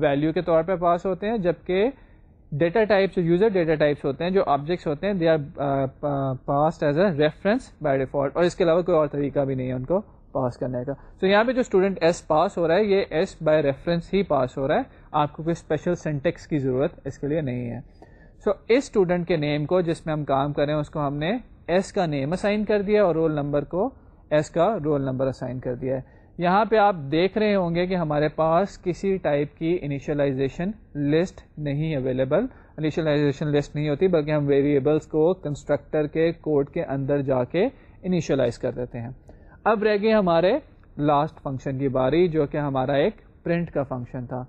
ویلیو کے طور پہ پاس ہوتے ہیں جبکہ ڈیٹا ٹائپس جو یوزر ڈیٹا ٹائپس ہوتے ہیں جو آبجیکٹس ہوتے ہیں they are passed as a reference by default اور اس کے علاوہ کوئی اور طریقہ بھی نہیں ہے ان کو پاس کرنے کا۔ تو یہاں پہ جو اسٹوڈنٹ ایس پاس ہو رہا ہے یہ ایس بائی ریفرنس ہی پاس ہو رہا ہے۔ آپ کو کوئی اسپیشل سینٹیکس کی ضرورت اس کے لیے نہیں ہے۔ سو so, اس اسٹوڈنٹ کے نیم کو جس میں ہم کام کریں اس کو ہم نے ایس کا نیم اسائن کر دیا اور رول نمبر کو ایس کا رول نمبر اسائن کر دیا ہے۔ یہاں پہ آپ دیکھ رہے ہوں گے کہ ہمارے پاس کسی ٹائپ کی انیشلائزیشن لسٹ نہیں اویلیبل انیشلائزیشن لسٹ نہیں ہوتی، بلکہ ہم ویریبلس کو کنسٹرکٹر کے کوڈ کے اندر جا کے انیشلائز کر دیتے ہیں۔ اب رہ گئی ہمارے لاسٹ فنکشن کی باری، جو کہ ہمارا ایک پرنٹ کا فنکشن تھا۔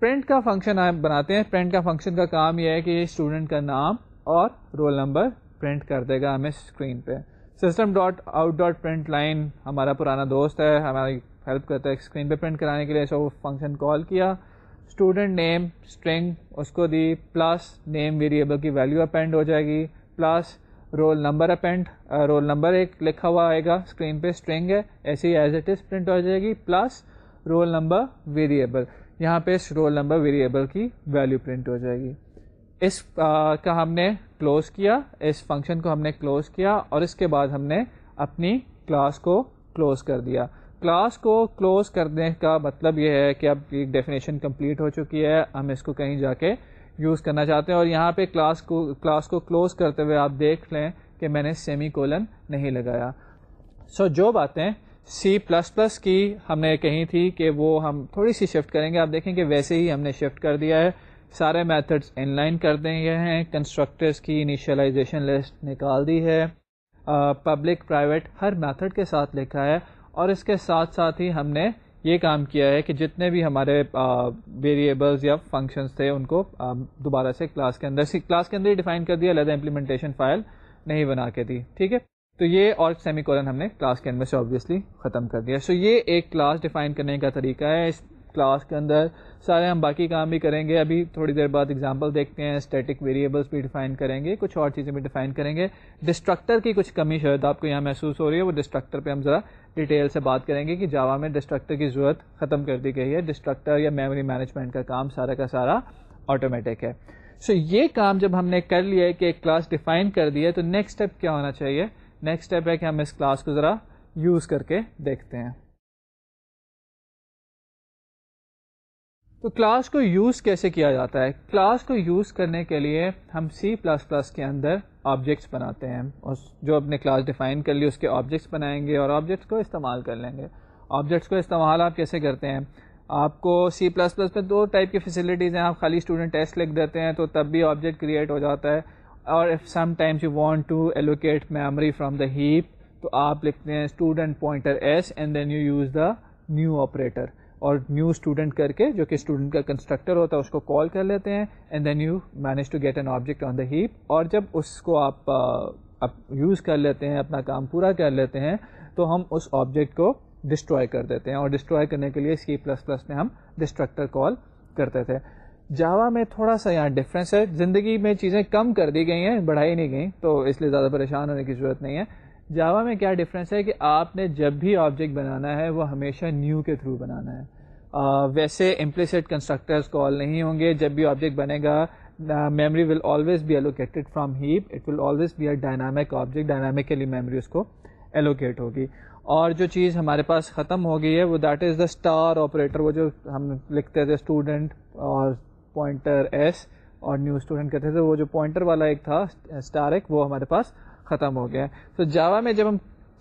پرنٹ کا فنکشن ہم بناتے ہیں۔ پرنٹ کا فنکشن کا کام یہ ہے کہ اسٹوڈنٹ کا نام اور رول نمبر پرنٹ کر دے گا ہمیں اسکرین پہ۔ System dot out dot print line ہمارا پرانا دوست ہے، ہماری ہیلپ کرتا ہے اسکرین پہ پرنٹ کرانے کے لیے سو فنکشن کال کیا۔ اسٹوڈنٹ نیم اسٹرنگ اس کو دی پلس نیم ویریبل کی ویلیو اپینڈ ہو جائے گی۔ Plus roll number append roll number ایک لکھا ہوا آئے گا۔ اسکرین پہ اسٹرنگ ہے، ایسے ہی ایز اٹ از پرنٹ ہو جائے گی۔ پلس رول نمبر ویریبل یہاں پہ رول نمبر ویریبل کی ویلیو پرنٹ ہو جائے گی۔ اس کا ہم نے کلوز کیا اس فنکشن کو ہم نے کلوز کیا اور اس کے بعد ہم نے اپنی کلاس کو کلوز کر دیا۔ کلاس کو کلوز کرنے کا مطلب یہ ہے کہ اب ایک ڈیفینیشن کمپلیٹ ہو چکی ہے ہم اس کو کہیں جا کے یوز کرنا چاہتے ہیں۔ اور یہاں پہ کلاس کو کلاس کو کلوز کرتے ہوئے آپ دیکھ لیں کہ میں نے سیمی کولن نہیں لگایا۔ سو so, جو باتیں سی پلس پلس کی ہم نے کہی تھی کہ وہ ہم تھوڑی سی شفٹ کریں گے آپ دیکھیں کہ ویسے ہی ہم نے شفٹ کر دیا ہے۔ سارے میتھڈس ان لائن کر دیں۔ گے ہیں کنسٹرکٹرس کی انیشلائزیشن لسٹ نکال دی ہے۔ پبلک پرائیویٹ ہر میتھڈ کے ساتھ لکھا ہے۔ اور اس کے ساتھ ساتھ ہی ہم نے یہ کام کیا ہے کہ جتنے بھی ہمارے ویریبلز یا فنکشنز تھے، ان کو دوبارہ سے کلاس کے اندر کلاس کے اندر ہی ڈیفائن کر دیا، لہٰذا امپلیمنٹیشن فائل نہیں بنا کے دی، ٹھیک ہے؟ تو یہ اور سیمی کولن ہم نے کلاس کے اندر سے آبویسلی ختم کر دیا۔ سو یہ ایک کلاس ڈیفائن کرنے کا طریقہ ہے۔ اس کلاس کے اندر سارے ہم باقی کام بھی کریں گے۔ ابھی تھوڑی دیر بعد اگزامپل دیکھتے ہیں اسٹیٹک ویریبلس بھی ڈیفائن کریں گے کچھ اور چیزیں بھی ڈیفائن کریں گے۔ ڈسٹرکٹر کی کچھ کمی شاید آپ کو یہاں محسوس ہو رہی ہے وہ ڈسٹرکٹر پہ ہم ذرا ڈیٹیل سے بات کریں گے کہ جاوا میں ڈسٹرکٹر کی ضرورت ختم کر دی گئی ہے۔ ڈسٹرکٹر یا میموری مینجمنٹ کا کام سارا کا سارا آٹومیٹک ہے۔ سو so, یہ کام جب ہم نے کر لیا ہے کہ ایک کلاس ڈیفائن کر دی ہے تو نیکسٹ اسٹیپ کیا ہونا چاہیے؟ نیکسٹ اسٹیپ ہے کہ ہم اس کلاس کو ذرا یوز کر کے دیکھتے ہیں۔ تو کلاس کو یوز کیسے کیا جاتا ہے؟ کلاس کو یوز کرنے کے لیے ہم سی پلس پلس کے اندر آبجیکٹس بناتے ہیں۔ اور جو اپنے کلاس ڈیفائن کر لی، اس کے آبجیکٹس بنائیں گے اور آبجیکٹس کو استعمال کر لیں گے۔ آبجیکٹس کو استعمال آپ کیسے کرتے ہیں؟ آپ کو سی پلس پلس میں دو ٹائپ کی فیسلٹیز ہیں۔ آپ خالی اسٹوڈنٹ ٹیسٹ لکھ دیتے ہیں تو تب بھی آبجیکٹ کریٹ ہو جاتا ہے۔ اور if sometimes you want to allocate memory from the heap تو آپ لکھتے ہیں student pointer S and then you use the new operator اور نیو اسٹوڈنٹ کر کے جو کہ اسٹوڈنٹ کا کنسٹرکٹر ہوتا ہے، اس کو کال کر لیتے ہیں and then you manage to get an object on the heap اور جب اس کو آپ یوز کر لیتے ہیں، اپنا کام پورا کر لیتے ہیں، تو ہم اس آبجیکٹ کو ڈسٹروائے کر دیتے ہیں۔ اور ڈسٹروائے کرنے کے لیے سی پلس پلس میں ہم ڈسٹرکٹر کال کرتے تھے۔ جاوا میں تھوڑا سا یہاں ڈفرینس ہے۔ زندگی میں چیزیں کم کر دی گئی ہیں، بڑھائی نہیں گئیں، تو اس لیے زیادہ پریشان ہونے کی ضرورت نہیں ہے۔ جاوا میں کیا ڈفرینس ہے کہ آپ نے جب بھی آبجیکٹ بنانا ہے، وہ ہمیشہ نیو کے تھرو بنانا ہے۔ ویسے امپلیسٹ کنسٹرکٹرز کال نہیں ہوں گے۔ جب بھی آبجیکٹ بنے گا memory will always be allocated from heap it will always be a dynamic object dynamically memory اس کو ایلوکیٹ ہوگی۔ اور جو چیز ہمارے پاس ختم ہو گئی ہے، وہ that is the star operator وہ جو ہم لکھتے تھے اسٹوڈنٹ اور پوائنٹر ایس اور نیو اسٹوڈنٹ کہتے تھے، وہ جو پوائنٹر والا ایک تھا اسٹار ایک وہ ہمارے پاس ختم ہو گیا ہے۔ تو جاوا میں جب ہم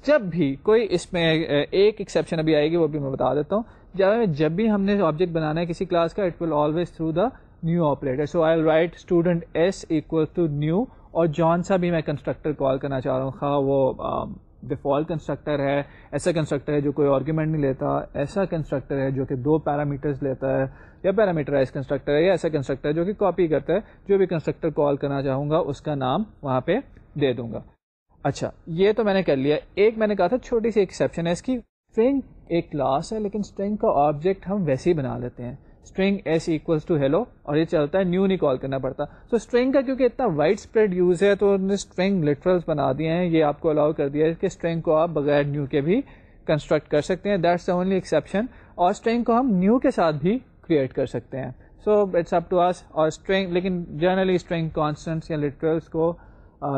جب بھی کوئی اس میں ایک ایکسیپشن ابھی آئے گی وہ بھی میں بتا دیتا ہوں۔ جاوا میں جب بھی ہم نے آبجیکٹ بنانا ہے کسی کلاس کا it will always through the new operator so I write student S equal to new اور جون سا بھی میں کنسٹرکٹر کال کرنا چاہ رہا ہوں۔ خواہ وہ ڈیفالٹ کنسٹرکٹر ہے، ایسا کنسٹرکٹر ہے جو کوئی آرگیومنٹ نہیں لیتا، ایسا کنسٹرکٹر ہے جو کہ دو پیرامیٹرز لیتا ہے، یا پیرامیٹرائز کنسٹرکٹر ہے، یا ایسا کنسٹرکٹر ہے جو کہ کاپی کرتا ہے۔ جو بھی کنسٹرکٹر کال کرنا چاہوں گا، اس کا نام وہاں پہ دے دوں گا۔ اچھا یہ تو میں نے کر لیا۔ ایک میں نے کہا تھا چھوٹی سی ایکسیپشن ہے، اس کی اسٹرنگ ایک کلاس ہے، لیکن اسٹرنگ کا آبجیکٹ ہم ویسے ہی بنا لیتے ہیں۔ String S equals to hello اور یہ چلتا ہے نیو نہیں کال کرنا پڑتا۔ تو اسٹرنگ کا کیونکہ اتنا وائڈ اسپریڈ یوز ہے، تو انہوں نے اسٹرنگ لٹرلس بنا دیے ہیں۔ یہ آپ کو الاؤ کر دیا ہے کہ اسٹرنگ کو آپ بغیر نیو کے بھی کنسٹرکٹ کر سکتے ہیں۔ دیٹس دا اونلی ایکسیپشن اور اسٹرنگ کو ہم نیو کے ساتھ بھی کریٹ کر سکتے ہیں۔ سو اٹس اپ ٹو آس اور اسٹرنگ لیکن جنرلی اسٹرنگ کانسٹنٹس یا لٹرلس کو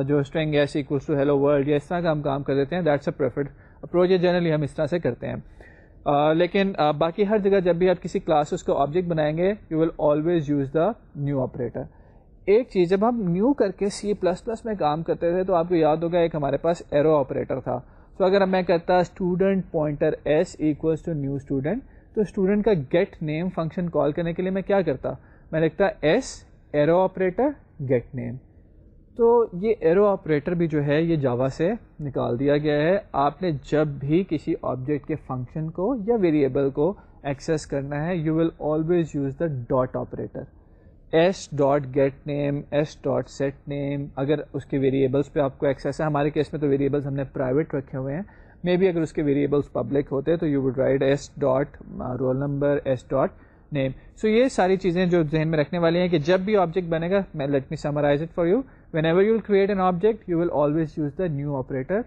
جو string S equals to hello world یا اس طرح کا ہم کام کر دیتے ہیں that's a preferred approach generally ہم اس طرح سے کرتے ہیں۔ لیکن باقی ہر جگہ جب بھی آپ کسی کلاسز کو آبجیکٹ بنائیں گے you will always use the new operator ایک چیز، جب ہم نیو کر کے سی پلس پلس میں کام کرتے تھے، تو آپ کو یاد ہوگا، ایک ہمارے پاس ایرو آپریٹر تھا۔ تو اگر میں کہتا student pointer S equals to new student تو اسٹوڈنٹ کا گیٹ نیم فنکشن کال کرنے کے لیے میں کیا کرتا؟ میں لکھتا S arrow operator get name تو یہ ایرو آپریٹر بھی جو ہے یہ جاوا سے نکال دیا گیا ہے۔ آپ نے جب بھی کسی آبجیکٹ کے فنکشن کو یا ویریبل کو ایکسیس کرنا ہے you will always use the dot operator S dot get name S dot set name اگر اس کے ویریبلس پہ آپ کو ایکسیس ہے، ہمارے کیس میں تو ویریبلس ہم نے پرائیویٹ رکھے ہوئے ہیں۔ مے بی اگر اس کے ویریبلس پبلک ہوتے تو you would write S dot roll number S dot name so یہ ساری چیزیں جو ذہن میں رکھنے والی ہیں کہ جب بھی آبجیکٹ بنے گا، میں let me summarize it for you whenever you will create an object you will always use the new operator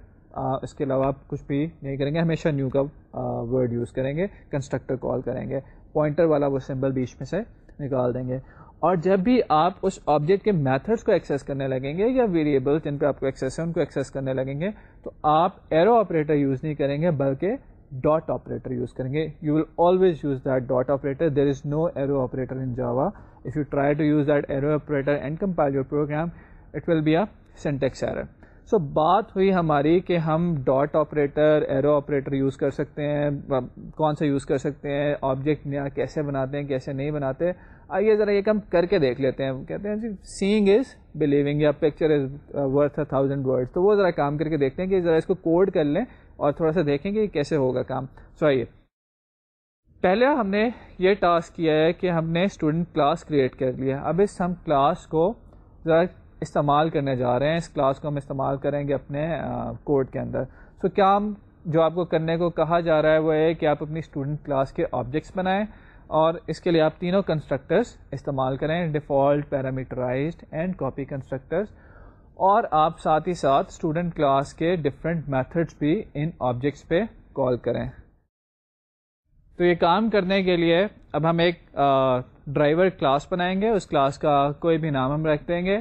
اس کے علاوہ آپ کچھ بھی نہیں کریں گے، ہمیشہ نیو کا uh, ورڈ یوز کریں گے کنسٹرکٹر کال کریں گے. پوائنٹر والا وہ سمبل بیچ میں سے نکال دیں گے. اور جب بھی آپ اس آبجیکٹ کے میتھڈس کو ایکسیس کرنے لگیں گے یا ویریبل جن پہ آپ کو ایکسیس ہے، ان کو ایکسیس کرنے لگیں گے، تو آپ ایرو آپریٹر یوز نہیں کریں گے، بلکہ ڈاٹ آپریٹر یوز کریں گے۔ You will always use that dot operator. There is no arrow operator in Java if you try to use that arrow operator and compile your program it will be a syntax error so بات ہوئی ہماری کہ ہم dot operator arrow operator use کر سکتے ہیں کون سا یوز کر سکتے ہیں آبجیکٹ نیا کیسے بناتے ہیں، کیسے نہیں بناتے آئیے ذرا یہ کم کر کے دیکھ لیتے ہیں۔ کہتے ہیں جی سینگ از بلیونگ یا picture is worth a thousand word تو وہ ذرا کام کر کے دیکھتے ہیں کہ ذرا اس کو کوڈ کر لیں۔ اور تھوڑا سا دیکھیں کہ کیسے ہوگا کام۔ سو آئیے۔ پہلے ہم نے یہ ٹاسک کیا ہے کہ ہم نے اسٹوڈنٹ کلاس کریٹ کر لیا۔ اب اس ہم کلاس کو ذرا استعمال کرنے جا رہے ہیں۔ اس کلاس کو ہم استعمال کریں گے اپنے کوڈ کے اندر۔ سو کیا ہم جو آپ کو کرنے کو کہا جا رہا ہے وہ ہے کہ آپ اپنی اسٹوڈنٹ کلاس کے آبجیکٹس بنائیں اور اس کے لیے آپ تینوں کنسٹرکٹرس استعمال کریں۔ Default parameterized and copy constructors اور آپ ساتھ ہی ساتھ اسٹوڈنٹ کلاس کے ڈفرینٹ میتھڈس بھی ان آبجیکٹس پہ کال کریں۔ تو یہ کام کرنے کے لیے اب ہم ایک ڈرائیور کلاس بنائیں گے۔ اس کلاس کا کوئی بھی نام ہم رکھ دیں گے۔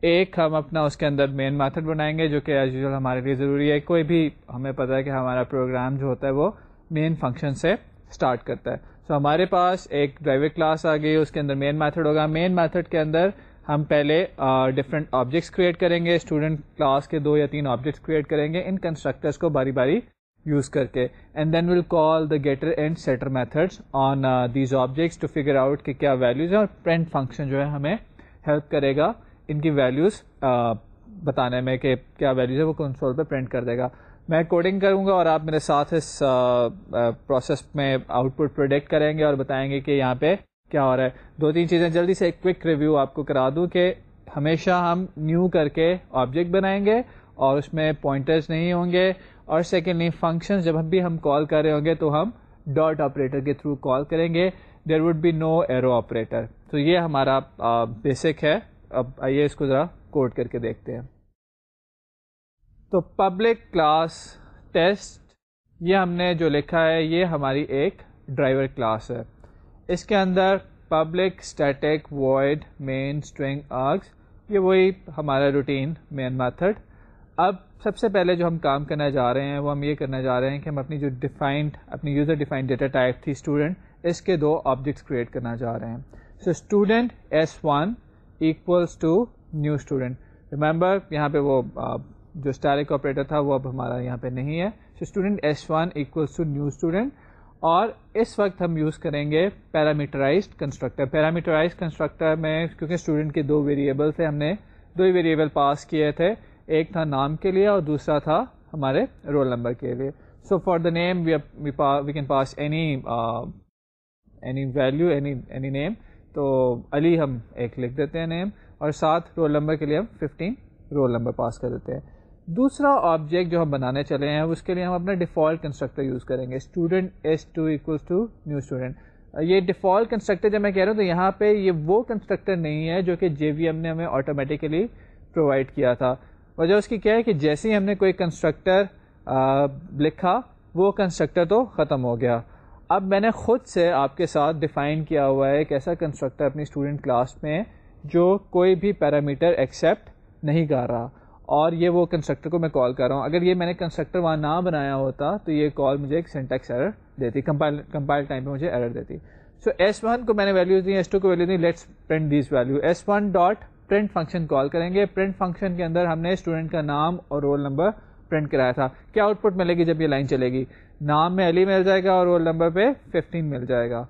ایک ہم اپنا اس کے اندر مین میتھڈ بنائیں گے جو کہ ایز یوزل ہمارے لیے ضروری ہے۔ کوئی بھی ہمیں پتہ ہے کہ ہمارا پروگرام جو ہوتا ہے وہ مین فنکشن سے اسٹارٹ کرتا ہے۔ سو so, ہمارے پاس ایک ڈرائیور کلاس آ گئی۔ اس کے اندر مین میتھڈ ہوگا۔ مین میتھڈ کے اندر ہم پہلے ڈفرینٹ آبجیکٹس کریٹ کریں گے اسٹوڈنٹ کلاس کے دو یا تین آبجیکٹس کریٹ کریں گے، ان کنسٹرکٹرس کو باری باری یوز کر کے۔ And then will call the getter and setter methods on these objects to figure out کہ کیا ویلیوز ہیں اور پرنٹ فنکشن جو ہے ہمیں ہیلپ کرے گا ان کی ویلیوز بتانے میں کہ کیا ویلیوز ہے وہ کنسول پہ پرنٹ کر دے گا۔ میں کوڈنگ کروں گا اور آپ میرے ساتھ اس پروسیس میں آؤٹ پٹ پروڈکٹ کریں گے اور بتائیں گے کہ یہاں پہ کیا ہو رہا ہے۔ دو تین چیزیں جلدی سے ایک کوئک ریویو آپ کو کرا دوں کہ ہمیشہ ہم نیو کر کے آبجیکٹ بنائیں گے اور اس میں پوائنٹرز نہیں ہوں گے۔ اور سیکنڈلی فنکشن جب بھی ہم کال کر رہے ہوں گے تو ہم ڈاٹ آپریٹر کے تھرو کال کریں گے۔ There would be no arrow operator تو یہ ہمارا بیسک ہے۔ اب آئیے اس کو ذرا کوڈ کر کے دیکھتے ہیں۔ تو پبلک کلاس ٹیسٹ یہ ہم نے جو لکھا ہے، یہ ہماری ایک ڈرائیور کلاس ہے۔ اس کے اندر public static void main string args یہ وہی ہمارا روٹین مین میتھڈ اب سب سے پہلے جو ہم کام کرنا جا رہے ہیں، وہ ہم یہ کرنا جا رہے ہیں کہ ہم اپنی جو ڈیفائنڈ اپنی یوزر ڈیفائنڈ ڈیٹا ٹائپ تھی اسٹوڈنٹ اس کے دو آبجیکٹس کریٹ کرنا جا رہے ہیں۔ So student S one equals to new student remember یہاں پہ وہ جو اسٹارک آپریٹر تھا، وہ اب ہمارا یہاں پہ نہیں ہے۔ So student S one equals to new student اور اس وقت ہم یوز کریں گے پیرامیٹرائزڈ کنسٹرکٹر۔ پیرامیٹرائز کنسٹرکٹر میں کیونکہ اسٹوڈنٹ کے دو ویریبل تھے، ہم نے دو ہی ویریبل پاس کیے تھے، ایک تھا نام کے لیے اور دوسرا تھا ہمارے رول نمبر کے لیے۔ So for the name we can pass any any value any name تو علی ہم ایک لکھ دیتے ہیں نیم اور ساتھ رول نمبر کے لیے ہم ففٹین رول نمبر پاس کر دیتے ہیں۔ دوسرا آبجیکٹ جو ہم بنانے چلے ہیں، اس کے لیے ہم اپنا ڈیفالٹ کنسٹرکٹر یوز کریں گے۔ Student S two equals to new student یہ ڈیفالٹ کنسٹرکٹر جب میں کہہ رہا ہوں تو یہاں پہ یہ وہ کنسٹرکٹر نہیں ہے جو کہ جے وی ایم نے ہمیں آٹومیٹیکلی پرووائڈ کیا تھا۔ وجہ اس کی کیا ہے کہ جیسے ہی ہم نے کوئی کنسٹرکٹر لکھا، وہ کنسٹرکٹر تو ختم ہو گیا۔ اب میں نے خود سے آپ کے ساتھ ڈیفائن کیا ہوا ہے ایک ایسا کنسٹرکٹر اپنی اسٹوڈنٹ کلاس میں جو کوئی بھی پیرامیٹر ایکسیپٹ نہیں کر رہا۔ اور یہ وہ کنسٹرکٹر کو میں کال کر رہا ہوں۔ اگر یہ میں نے کنسٹرکٹر وہاں نہ بنایا ہوتا تو یہ کال مجھے ایک سینٹیکس ایرر دیتی کمپائل کمپائل ٹائم پہ مجھے ایرر دیتی۔ سو ایس ون کو میں نے ویلیوز دی ایس ٹو کو value the let's print these value S one dot print function call کریں گے۔ پرنٹ فنکشن کے اندر ہم نے اسٹوڈنٹ کا نام اور رول نمبر پرنٹ کرایا تھا۔ کیا آؤٹ پٹ ملے گی جب یہ لائن چلے گی؟ نام میں علی مل جائے گا اور رول نمبر پہ ففٹین مل جائے گا۔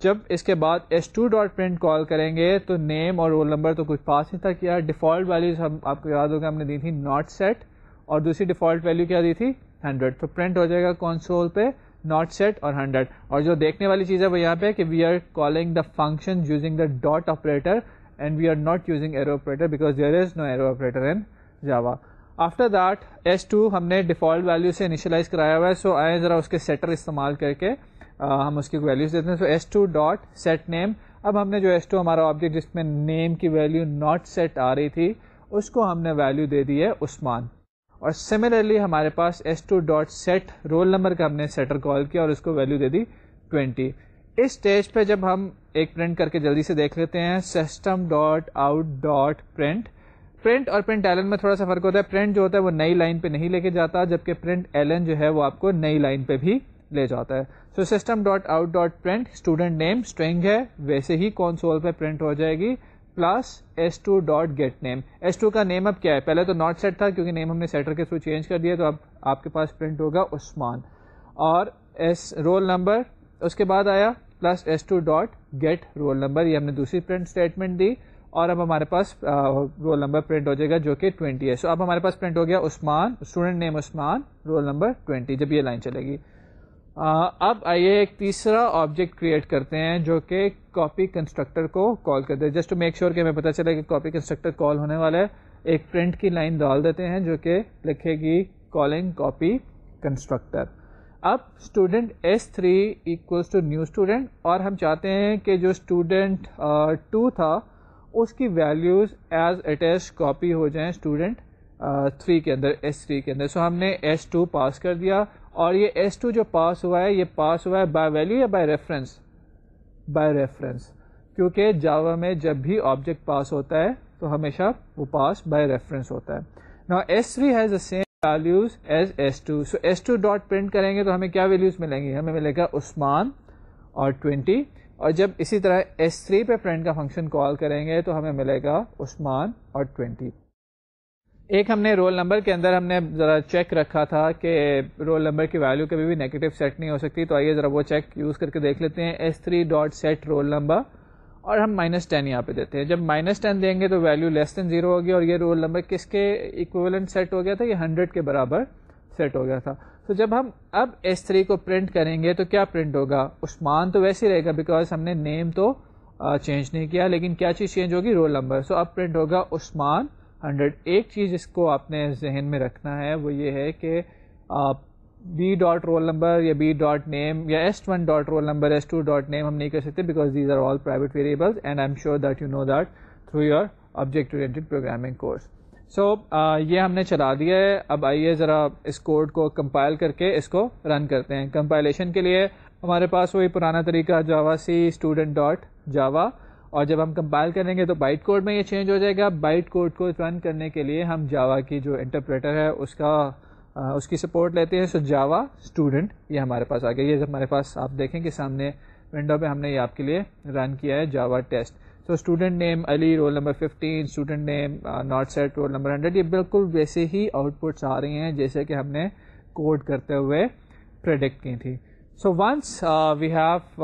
جب اس کے بعد S two dot print call کریں گے تو نیم اور رول نمبر تو کچھ پاس نہیں تھا کیا. ڈیفالٹ ویلیوز ہم آپ کو یاد ہوگا ہم نے دی تھی ناٹ سیٹ اور دوسری ڈیفالٹ ویلیو کیا دی تھی ہنڈریڈ تو پرنٹ ہو جائے گا کونسول پہ ناٹ سیٹ اور ہنڈریڈ اور جو دیکھنے والی چیز ہے وہ یہاں پہ کہ we are calling the function using the dot operator and we are not using arrow operator because there is no arrow operator in Java after that S two ہم نے ڈیفالٹ ویلیو سے انیشلائز کرایا ہوا ہے. سو آئے ذرا اس کے seater استعمال کر کے ہم اس کی ویلیوز دیتے ہیں۔ So S two dot set name اب ہم نے جو ایس ٹو ہمارا آبجیکٹ جس میں نیم کی ویلیو ناٹ سیٹ آ رہی تھی، اس کو ہم نے ویلیو دے دی ہے عثمان۔ اور سملرلی ہمارے پاس S two dot set roll number کا ہم نے سیٹر کال کیا اور اس کو ویلیو دے دی ٹوینٹی اس اسٹیج پہ جب ہم ایک پرنٹ کر کے جلدی سے دیکھ لیتے ہیں system dot out dot print print اور پرنٹ ایلن میں تھوڑا سا فرق ہوتا ہے۔ پرنٹ جو ہوتا ہے وہ نئی لائن پہ نہیں لے کے جاتا، جبکہ پرنٹ ایلن جو ہے وہ آپ کو نئی لائن پہ بھی لے جاتا ہے۔ So system dot out dot print student name string ہے، ویسے ہی کونسول پہ پرنٹ ہو جائے گی plus S two dot get name S two کا نیم اب کیا ہے؟ پہلے تو ناٹ سیٹ تھا کیونکہ نیم ہم نے سیٹر کے تھرو چینج کر دیا تو اب آپ کے پاس پرنٹ ہوگا عثمان اور ایس رول نمبر اس کے بعد آیا plus S two dot get roll number یہ ہم نے دوسری پرنٹ اسٹیٹمنٹ دی، اور اب ہمارے پاس رول نمبر پرنٹ ہو جائے گا جو کہ ٹوینٹی ہے. سو اب ہمارے پاس پرنٹ ہو گیا Usman student name Usman roll number twenty جب یہ لائن چلے گی۔ اب آئیے ایک تیسرا آبجیکٹ کریٹ کرتے ہیں جو کہ کاپی کنسٹرکٹر کو کال کرتے ہیں۔ جسٹ ٹو میک شیور کہ ہمیں پتہ چلے کہ کاپی کنسٹرکٹر کال ہونے والا ہے، ایک پرنٹ کی لائن ڈال دیتے ہیں جو کہ لکھے گی کالنگ کاپی کنسٹرکٹر اب student S three equals to new student اور ہم چاہتے ہیں کہ جو اسٹوڈنٹ ٹو تھا، اس کی values as it is copy ہو جائیں اسٹوڈنٹ تھری کے اندر ایس تھری کے اندر۔ سو ہم نے ایس ٹو پاس کر دیا۔ اور یہ ایس ٹو جو پاس ہوا ہے، یہ پاس ہوا ہے بائی ویلیو یا بائی ریفرنس بائی ریفرنس کیونکہ جاوا میں جب بھی آبجیکٹ پاس ہوتا ہے، تو ہمیشہ وہ پاس بائی ریفرنس ہوتا ہے۔ نا S three has a same values as S two so S two dot print کریں گے تو ہمیں کیا ویلیوز ملیں گی؟ ہمیں ملے گا عثمان اور ٹوینٹی اور جب اسی طرح ایس تھری پہ پرنٹ کا فنکشن کال کریں گے تو ہمیں ملے گا عثمان اور ٹوینٹی ایک ہم نے رول نمبر کے اندر ہم نے ذرا چیک رکھا تھا کہ رول نمبر کی ویلو کبھی بھی نیگیٹو سیٹ نہیں ہو سکتی، تو آئیے ذرا وہ چیک یوز کر کے دیکھ لیتے ہیں۔ S three dot set roll number اور ہم مائنس ٹین یہاں پہ دیتے ہیں۔ جب مائنس ٹین دیں گے تو ویلو لیس دین زیرو ہوگی اور یہ رول نمبر کس کے اکویلنٹ سیٹ ہو گیا تھا؟ یہ ہنڈریڈ کے برابر سیٹ ہو گیا تھا۔ تو جب ہم اب ایس تھری کو پرنٹ کریں گے تو کیا پرنٹ ہوگا؟ عثمان تو ویسے ہی رہے گا بیکاز ہم نے نیم تو چینج نہیں کیا، لیکن کیا چیز چینج ہوگی؟ رول نمبر سو اب پرنٹ ہوگا عثمان ہنڈریڈ۔ ایک چیز اس کو آپ نے ذہن میں رکھنا ہے، وہ یہ ہے کہ آپ بی ڈاٹ رول نمبر یا بی ڈاٹ نیم یا S one dot roll number S two dot name ہم نہیں کر سکتے because these are all private variables and I am sure that you know that through your object oriented programming course so یہ ہم نے چلا دیا ہے۔ اب آئیے ذرا اس کوڈ کو کمپائل کر کے اس کو رن کرتے ہیں۔ کمپائلیشن کے لیے ہمارے پاس وہی پرانا طریقہ جاوا سی اسٹوڈنٹ ڈاٹ جاوا اور جب ہم کمپائل کریں گے تو بائٹ کوڈ میں یہ چینج ہو جائے گا۔ بائٹ کوڈ کو رن کرنے کے لیے ہم جاوا کی جو انٹرپریٹر ہے، اس کا اس کی سپورٹ لیتے ہیں۔ سو جاوا اسٹوڈنٹ یہ ہمارے پاس آ گیا۔ یہ ہمارے پاس آپ دیکھیں کہ سامنے ونڈو پہ ہم نے یہ آپ کے لیے رن کیا ہے Java test so student name Ali roll number fifteen student name not set roll number hundred یہ بالکل ویسے ہی آؤٹ پٹس آ رہی ہیں، جیسے کہ ہم نے کوڈ کرتے ہوئے پریڈکٹ کی تھی۔ So once we have